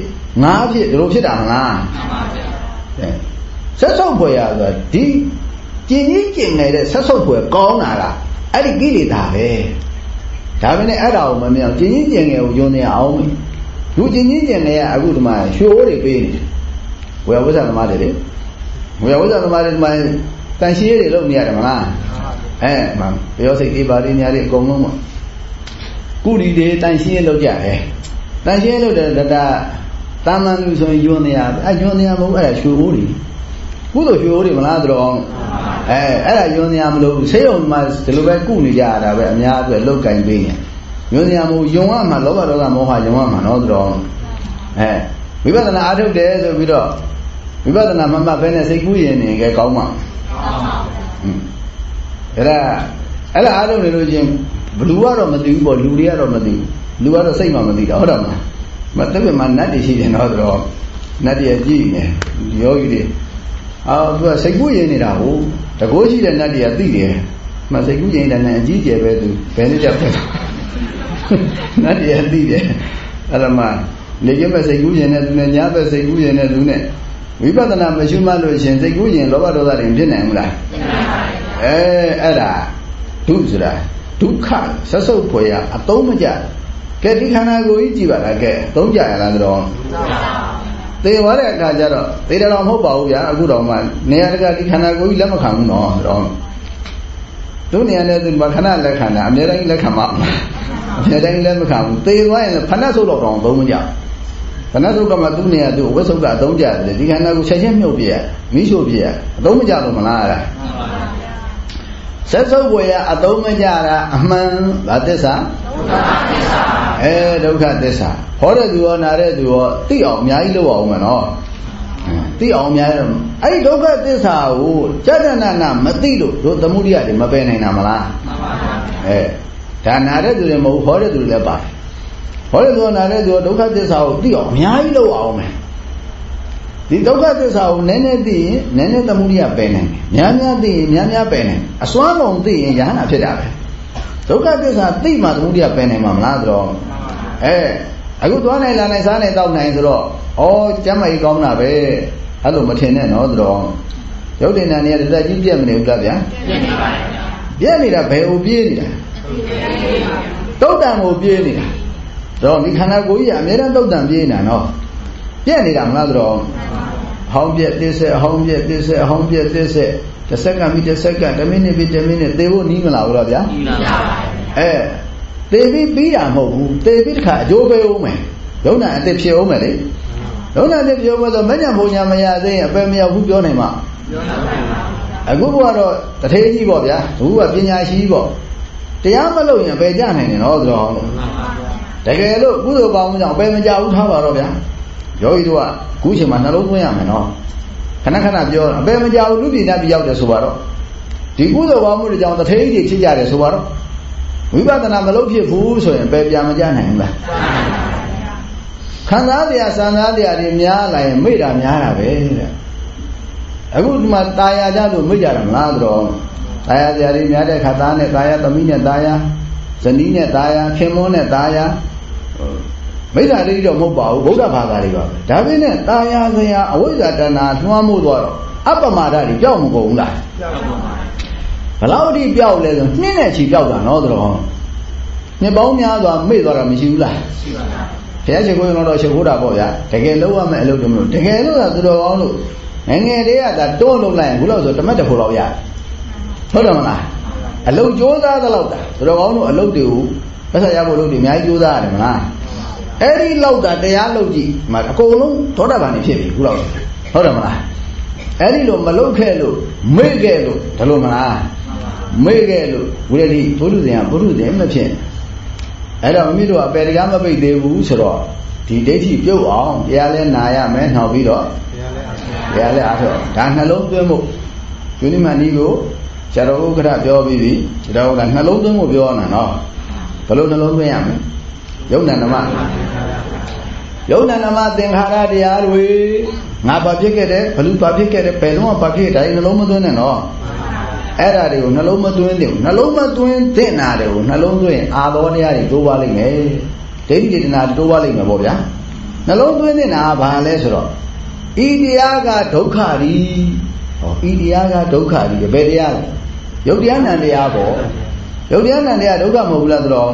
ငါးဖြစ်ဒီလိုဖြစ်တာမလားမှန်ပါဗျာအဲဆက်ဆုပ်ဖွယ်ရဆိုတာဒီကျင်ကြီးကျင်ငယ်တဲ့ဆက်ဆုပ်ဖွယ်ကောင်းတာကအဲ့ဒီကိလေသာပဲဒါပဲနဲ့အဲ့ဒါကိုမမြင်အောင်ကျင်ကြီးကျင်ငယ်ကိုယုံနေအောင်မယ်လူကျင်ကြီးကျင်ငယ်ကအခုဒီမှာရွှေအိုးတွေပေးနေတယ်ဝယ်ဝိဇ္ဇာသမားတွေလေဝယ်ဝိဇ္ဇာသမားတွေဒီမှာ တန်ရှင်းရည်လုပ်နေရတယ်မလားအဲမှပြောစိတ်အေးပါလေးညာတွေအကုန်လုံးပေါ့ကုရီတွေတန်ရှင်းရလုပ်ကြတယ်တန်ရှင်းလုပ်တဲ့တတတာမန်လူဆိုရင်ယွန်းနေရအဲယွန်းနေရမဟုတ်အဲ့ဒါရွှေအိုးတွေကုသိုလ်ရွှေအိုးတွေမလားတော့အဲအဲ့ဒါယွန်းနေရမလို့ဆေးရုံမှာဒီလိုပဲကုနေကြရတာပဲအများအတွက်လောက်ကင်ပေးရင်ယွန်းနေရမဟုတ်ယုံရမှာလောဘဒေါသမောဟယုံရမှာနော်တော့အဲဝိပဿနာအားထုတ်တယ်ဆိုပြီးတော့ဝိပဿနာမမှတ်ဘဲနဲ့စိတ်ကူးရင်နေကြကောင်းမှာ အဲ့ဒါအဲ့ဒါအားထုတ်နေလို့ချင်းဘလူကတော့မသိဘူးပေါ့လူတွေကတော့မသိဘူးလူကတော့စိတ်မှမသိတာဟုတ်တယ်မလားမတပည့်မှာနတ်တွေရှိတယ်နော်ဆိုတော့နတ်တွေကြည့်နေယောဂီတွေအာသူကစိတ်ကူးရင်နေတာကိုတကိုးရှိတဲ့နတ်တွေကသိတယ်မှစိတ်ကူးရင်တဲ့နဲ့အကြီးကျယ်ပဲသူဘယ်နည်းကြောက်တယ်နတ်တွေကသိတယ်အဲ့ဒါမှနေကျမဲ့စိတ်ကူးရင်တဲ့သူနဲ့ညဘက်စိတ်ကူးရင်တဲ့သူနဲ့ ဝိပဿနာမရှုမှတ်လို့ရှင်စိတ်ကူးရင်လောဘဒေါသတွေဖြစ်နိုင်မလားအဲအဲ့ဒါဒုဆိုတာဒုက္ခဆက်စုပ်ဖွယ်ရအသုံးမကျကဲဒီခန္ဓာကိုယ်ကြီးကြည်ပါလားကဲသုံးကြရလားတော့သေသွားတဲ့အခါကျတော့သေတယ်တော့မဟုတ်ပါဘူးဗျာအခုတော့မှနေရာတကဒီခန္ဓာကိုယ်ကြီးလက်မခံဘူးနော်တော့တို့နေရာနဲ့သူမခဏလက်ခံတာအများတိုင်းလက်ခံမှာအများတိုင်းလက်မခံဘူးသေသွားရင်ဖဏဆုပ်တော့တော့သုံးမကြ ဖဏဆုပ်ကမှသူ့နေရာသူဝိသုဒ္ဓအသုံးကြတယ်ဒီခန္ဓာကိုချက်ချင်းမြုပ်ပြရမိရှို့ပြရအသုံးမကြလို့မလားလားဆက်စုပ်ဝေရအသုံးမကြတာအမှန်ဗာသစ္စာဒုက္ခသစ္စာအဲဒုက္ခသစ္စာဟောတဲ့သူရောနာတဲ့သူရောသိအောင်အများကြီးလုပ်အောင်မယ်နော်သိအောင်အများကြီးအဲ့ဒီဒုက္ခသစ္စာကိုကြတနာနာမသိလို့တို့သမုဒိယတွေမပယ်နိုင်တာမလားမှန်ပါပါအဲဒါနာတဲ့သူတွေမဟုတ်ဟောတဲ့သူတွေလည်းပါတယ် ဟောတဲ့သူကနာတဲ့သူကဒုက္ခသစ္စာကိုသိအောင်အများကြီးလုပ်အောင်မယ်ဒီဒုက္ခသစ္စာကိုနည်းနည်းသိရင်နည်းနည်းသမုဒိယပယ်နိုင်တယ်များများသိရင်များများပယ်နိုင်အစွမ်းကုန်သိရင်ယဟနာဖြစ်တာပဲဒုက္ခသစ္စာသိမှသမုဒိယပယ်နိုင်မှာမလားဆိုတော့အဲအခုသွားနိုင်လာနိုင်စားနိုင်တောက်နိုင်ဆိုတော့ဩကျမ်းမကြီးကောင်းတာပဲအဲ့လိုမထင်နဲ့နော်ဆိုတော့ရုပ်တင်တန်တွေကတက်ကြီးပြက်မနေဘူးလားဗျာပြက်နေတာဘယ်ကိုပြေးနေတာတုတ်တန်ကိုပြေးနေတာ တော့ဒီခန္ဓာကိုယ်ကြီးကအများအားတုတ်တန်ပြေးနေတာနော်ပြက်နေတာမလားဆိုတော့ဟောင်းပြက်တစ်ဆက်ဟောင်းပြက်တစ်ဆက်ဟောင်းပြက်တစ်ဆက်တစ်စက္ကန့်ပြီးတစ်စက္ကန့်တစ်မိနစ်ပြီးတစ်မိနစ်သေဖို့နီးမလားဘူးလားဗျာနီးပါပါအဲသေပြီးပြီးတာမဟုတ်ဘူးသေပြီးတခါအကျိုးပေးအောင်မယ်ယုံနာအစ်ဖြစ်အောင်မယ်လေယုံနာအစ်ဖြစ်အောင်ဆိုမညံဘုံညာမရသေးရင်အပယ်မရောက်ဘူးပြောနိုင်မှာပြောနိုင်ပါအခုကတော့တထေးကြီးပေါ့ဗျာသူကပညာရှိပေါ့တရားမလုပ်ရင်ပဲကြနိုင်တယ်နော်ဆိုတော့ တကယ်လို့ကုသိုလ်ပေါင်းမှုကြောင့်အပယ်မကြဘူးထားပါတော့ဗျာယောဂီတို့ကခုချိန်မှာနှလုံးသွင်းရမယ်နော်ခဏခဏပြောအပယ်မကြဘူးလူပြည်သားပြရောက်တယ်ဆိုပါတော့ဒီကုသိုလ်ပေါင်းမှုတွေကြောင့်တထေးကြီးချစ်ကြတယ်ဆိုပါတော့ဝိပဿနာမလုပ်ဖြစ်ဘူးဆိုရင်ပယ်ပြန်မကြနိုင်ဘူးလားခံစားတရားစံစားတရားတွေများလာရင်မိတာများတာပဲတဲ့အခုဒီမှာตายာကြလို့မိကြတာမလားတော့ตายာတရားတွေများတဲ့ခါသားနဲ့ตายာသမီးနဲ့ตายာဇနီးနဲ့ตายာခင်မွန်းနဲ့ตายာ မိတ္တာဒိဋ္ဌိတော့မဟုတ်ပါဘူးဗုဒ္ဓဘာသာတွေပါပဲဒါပေမဲ့တာယာစရာအဝိဇ္ဇာတဏှာလွှမ်းမိုးသွားတော့အပ္ပမဒတွေကြောက်မကုန်ဘူးလားကြောက်ပါပါဘလောက်ထိပြောက်လဲဆိုနှင်းနဲ့ချီပြောက်တာနော်တော်နှစ်ပေါင်းများစွာမေ့သွားတာမရှိဘူးလားရှိပါပါဘုရားရှင်ကိုယ်တော်ရှုပ်ဖို့တာပေါ့ဗျာတကယ်လုံးဝမဲ့အလုပ်တမလို့တကယ်လို့ကသူတော်ကောင်းလို့ငငယ်လေးကဒါတွန်းလုံးလိုက်ရင်ဘုလို့ဆိုတမက်တဖို့လောက်ရဟုတ်တယ်မလားအလုပ်ကြိုးစားသလောက်တာသူတော်ကောင်းတို့အလုပ်တွေကို ပတ်ဆက်ရဖို့လုပ်တွေအများကြီးကြိုးစားရတယ်မလားအဲ့ဒီလောက်တာတရားလုပ်ကြည့်မအကုန်လုံးသောတာပန်နေဖြစ်ပြီခုလောက်ဟုတ်တယ်မလားအဲ့ဒီလိုမလုပ်ခဲ့လို့မေ့ခဲ့လို့ဒါလို့မလားမေ့ခဲ့လို့ဝိရဒိဘုရုဇင်ကဘုရုဇင်မဖြစ်အဲ့တော့မိမိတို့အပယ်တရားမပိတ်သေးဘူးဆိုတော့ဒီဒိဋ္ဌိပြုတ်အောင်တရားလဲနာရမယ်နှောက်ပြီးတော့တရားလဲအားထုတ်ဒါနှလုံးသွင်းမှုယူနိမနီကိုဇရဥက္ကရပြောပြီးပြီဇရဥက္ကနှလုံးသွင်းမှုပြောနေတာနော် ဘယ်လိုနှလုံးသွင်းရမလဲယုံနာနမယုံနာနမသင်္ခါရတရားတွေငါဘာဖြစ်ခဲ့တယ်ဘလူဘာဖြစ်ခဲ့တယ်ဘယ်တော့မှဘာဖြစ်တိုင်းနှလုံးမသွင်းနဲ့နော်အဲ့ဓာတွေကိုနှလုံးမသွင်းသင့်ဘူးနှလုံးမသွင်းသင့်တာတွေကိုနှလုံးသွင်းအာသောတရားတွေတိုးပါလိမ့်မယ်ဒိဋ္ဌိဒေသနာတိုးပါလိမ့်မယ်ပေါ့ဗျာနှလုံးသွင်းသင့်တာကဘာလဲဆိုတော့ဤတရားကဒုက္ခရီဟောဤတရားကဒုက္ခရီဘယ်တရားလဲယုတ်တရားနံတရားပေါ့ ယုတ်တရားနံတရားဒုက္ခမဟုတ်ဘူးလားဆိုတော့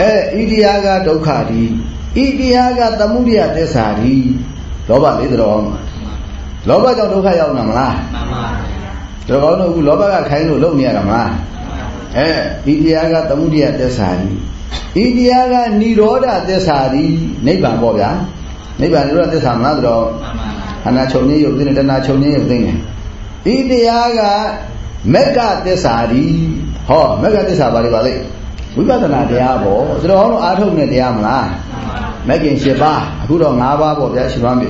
အဲဤတရားကဒုက္ခရီဤတရားကသမုဒယသစ္စာရီလောဘလေးတော်လောဘကြောင့်ဒုက္ခရောက်မှာမလားမှန်ပါတော်ကောင်းတို့ကလောဘကခိုင်းလို့လုံနေရတာမလားအဲဒီတရားကသမုဒိယသစ္စာကြီးဤတရားကនិရောဓသစ္စာကြီးနိဗ္ဗာန်ပေါ့ဗျာနိဗ္ဗာန်និရောဓသစ္စာမလားတော့ခန္ဓာချုပ်ငင်းရုပ်သိနေတဏှာချုပ်ငင်းရုပ်သိနေဤတရားကမက္ကသစ္စာကြီး ဟောမဂ္ဂသစ္စာပါဠိပါလိမ့်ဝိပဿနာတရားပေါ့ဆိုတော့ဟောလို့အာထုတ်နေတရားမလားမဂ္ဂင်၈ပါးအခုတော့၅ပါးပေါ့ဗျာ၈ပါးမြေ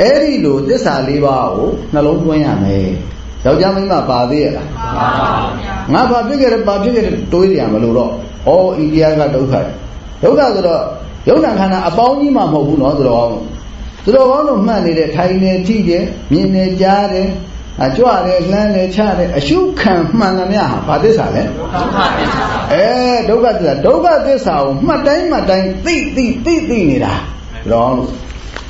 အဲ့ဒီလိုသစ္စာ၄ပါးကိုနှလုံးသွင်းရမယ်ယောက်ျားမိန်းမပါသေးရလားပါပါဗျာငါဘာဖြစ်ခဲ့တယ်ဘာဖြစ်ခဲ့တယ်တွေးကြရမလို့တော့ဩဤတရားကဒုက္ခဒုက္ခဆိုတော့ယုံနာခန္ဓာအပေါင်းကြီးမှမဟုတ်ဘူးနော်ဆိုတော့သူတော်ကောင်းတို့မှတ်နေတဲ့ထိုင်နေကြည့်တယ်မြင်နေကြားတယ် အကြွတယ်လှမ်းတယ်ချတယ်အရှုခံမှန်သမျှဟာဘာသစ္စာလဲအဲဒုက္ခသစ္စာဒုက္ခသစ္စာကိုမှတ်တိုင်းမှတ်တိုင်းသိသိသိသိနေတာတော်လို့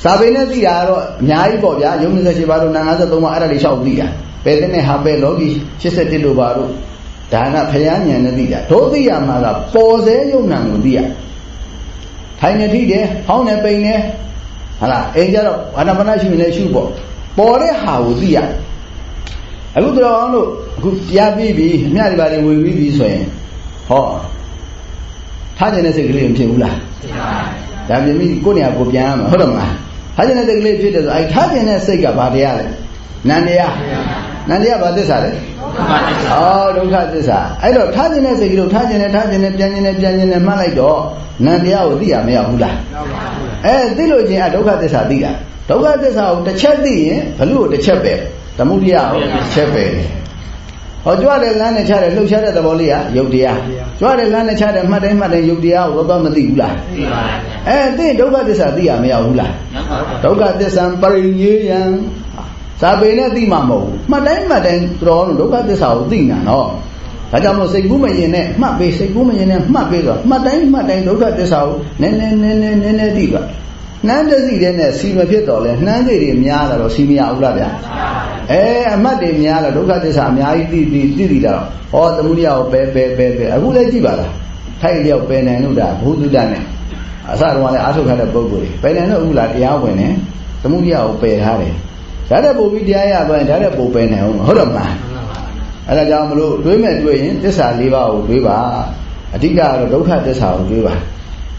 စာပေနဲ့သိတာကတော့အများကြီးပေါ့ဗျာယုံ28ပါးတို့နာ53ပါးအဲ့ဒါတွေလျှောက်သိတာပဲတဲ့နဲ့ဟာပဲလောကီ81တို့ပါတို့ဒါနဖယားဉာဏ်နဲ့သိတာတို့သိရမှာကပေါ်စေယုံနံကိုသိရထိုင်နေထိတယ်ဟောင်းနေပိန်နေဟာလားအိမ်ကြတော့အာနာပါနရှုနေရှုပေါ့ပေါ်တဲ့ဟာကိုသိရ အခုတော်အောင်လို့အခုပြပြီးပြီအမြတ်ဒီပါတွေဝင်ပြီးပြီဆိုရင်ဟောထားခြင်းတဲ့စိတ်ကလေးမဖြစ်ဘူးလားဖြစ်ပါဘူးဒါပြင်ပြီးကိုယ်နေရာကိုပြန်ရမှာဟုတ်တယ်မလားထားခြင်းတဲ့စိတ်ကလေးဖြစ်တယ်ဆိုအဲထားခြင်းတဲ့စိတ်ကဘာတရားလဲနန္တရားနန္တရားဘာသစ္စာလဲအော်ဒုက္ခသစ္စာအဲ့တော့ထားခြင်းတဲ့စိတ်ကလေးထားခြင်းနဲ့ထားခြင်းနဲ့ပြန်ခြင်းနဲ့ပြန်ခြင်းနဲ့မှတ်လိုက်တော့နန္တရားကိုသိရမရဘူးလားအဲသိလို့ချင်းအဒုက္ခသစ္စာသိတာဒုက္ခသစ္စာကိုတစ်ချက်သိရင်ဘလို့တစ်ချက်ပဲ သမုဒိယကိုတစ်ချက်ပဲဟောကြွတဲ့လမ်းနဲ့ချတဲ့လှုပ်ရှားတဲ့သဘောလေးကယုတ်တရားကြွတဲ့လမ်းနဲ့ချတဲ့မှတ်တိုင်းမှတ်တိုင်းယုတ်တရားကိုတော့မသိဘူးလားသိပါဘူးအဲသိဒုက္ခသစ္စာသိရမရဘူးလားဒုက္ခသစ္စာပရိညေယံစာပေနဲ့သိမှာမဟုတ်ဘူးမှတ်တိုင်းမှတ်တိုင်းတော်လို့ဒုက္ခသစ္စာကိုသိနေတာနော်ဒါကြောင့်မို့စိတ်ကူးမရင်နဲ့မှတ်ပေးစိတ်ကူးမရင်နဲ့မှတ်ပေးတော့မှတ်တိုင်းမှတ်တိုင်းဒုက္ခသစ္စာကိုနည်းနည်းနည်းနည်းနည်းနည်းသိပါ နှမ်းတစီတဲ့နဲ့စီမဖြစ်တော့လဲနှမ်းစိတ်တွေများလာတော့စီမရဘူးလားဗျာအဲအမတ်တွေများလာဒုက္ခသစ္စာအများကြီးသိသိသိသိတာဟောသမုဒိယကိုပဲပဲပဲပဲအခုလည်းကြည့်ပါလားထိုက်လျောက်ပဲနိုင်လို့ဒါဘုဒ္ဓတနဲ့အစတုန်းကလည်းအားထုတ်ထားတဲ့ပုံကိုယ်တွေပဲနိုင်တော့အခုလားတရားဝင်နေသမုဒိယကိုပယ်ထားတယ်ဒါတဲ့ပုံပြီးတရားရသွားရင်ဒါတဲ့ပုံပဲနိုင်အောင်ဟုတ်တော့မလားအဲဒါကြောင့်မလို့တွေးမဲ့တွေးရင်သစ္စာ၄ပါးကိုတွေးပါအဓိကကတော့ဒုက္ခသစ္စာကိုတွေးပါ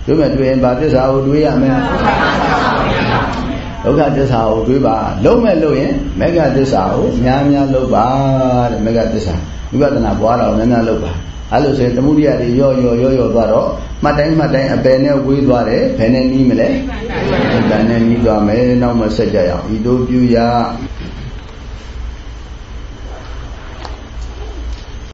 တွေးမဲ့တွေးရင်ဗာသစ္စာကိုတွေးရမယ်ဒုက္ခသစ္စာကိုတွေးပါလုံးမဲ့လို့ရင်မေဃသစ္စာကိုများများလုပ်ပါတဲ့မေဃသစ္စာဝိပဿနာပွားတော့များများလုပ်ပါအဲ့လိုဆိုရင်သမုဒိယတွေရော့ရော့ရော့ရော့သွားတော့မှတ်တိုင်းမှတ်တိုင်းအပယ်နဲ့ဝေးသွားတယ်ဘယ်နဲ့နီးမလဲဘယ်နဲ့နီးသွားမယ်နောက်မှဆက်ကြရအောင်ဤတို့ပြုရ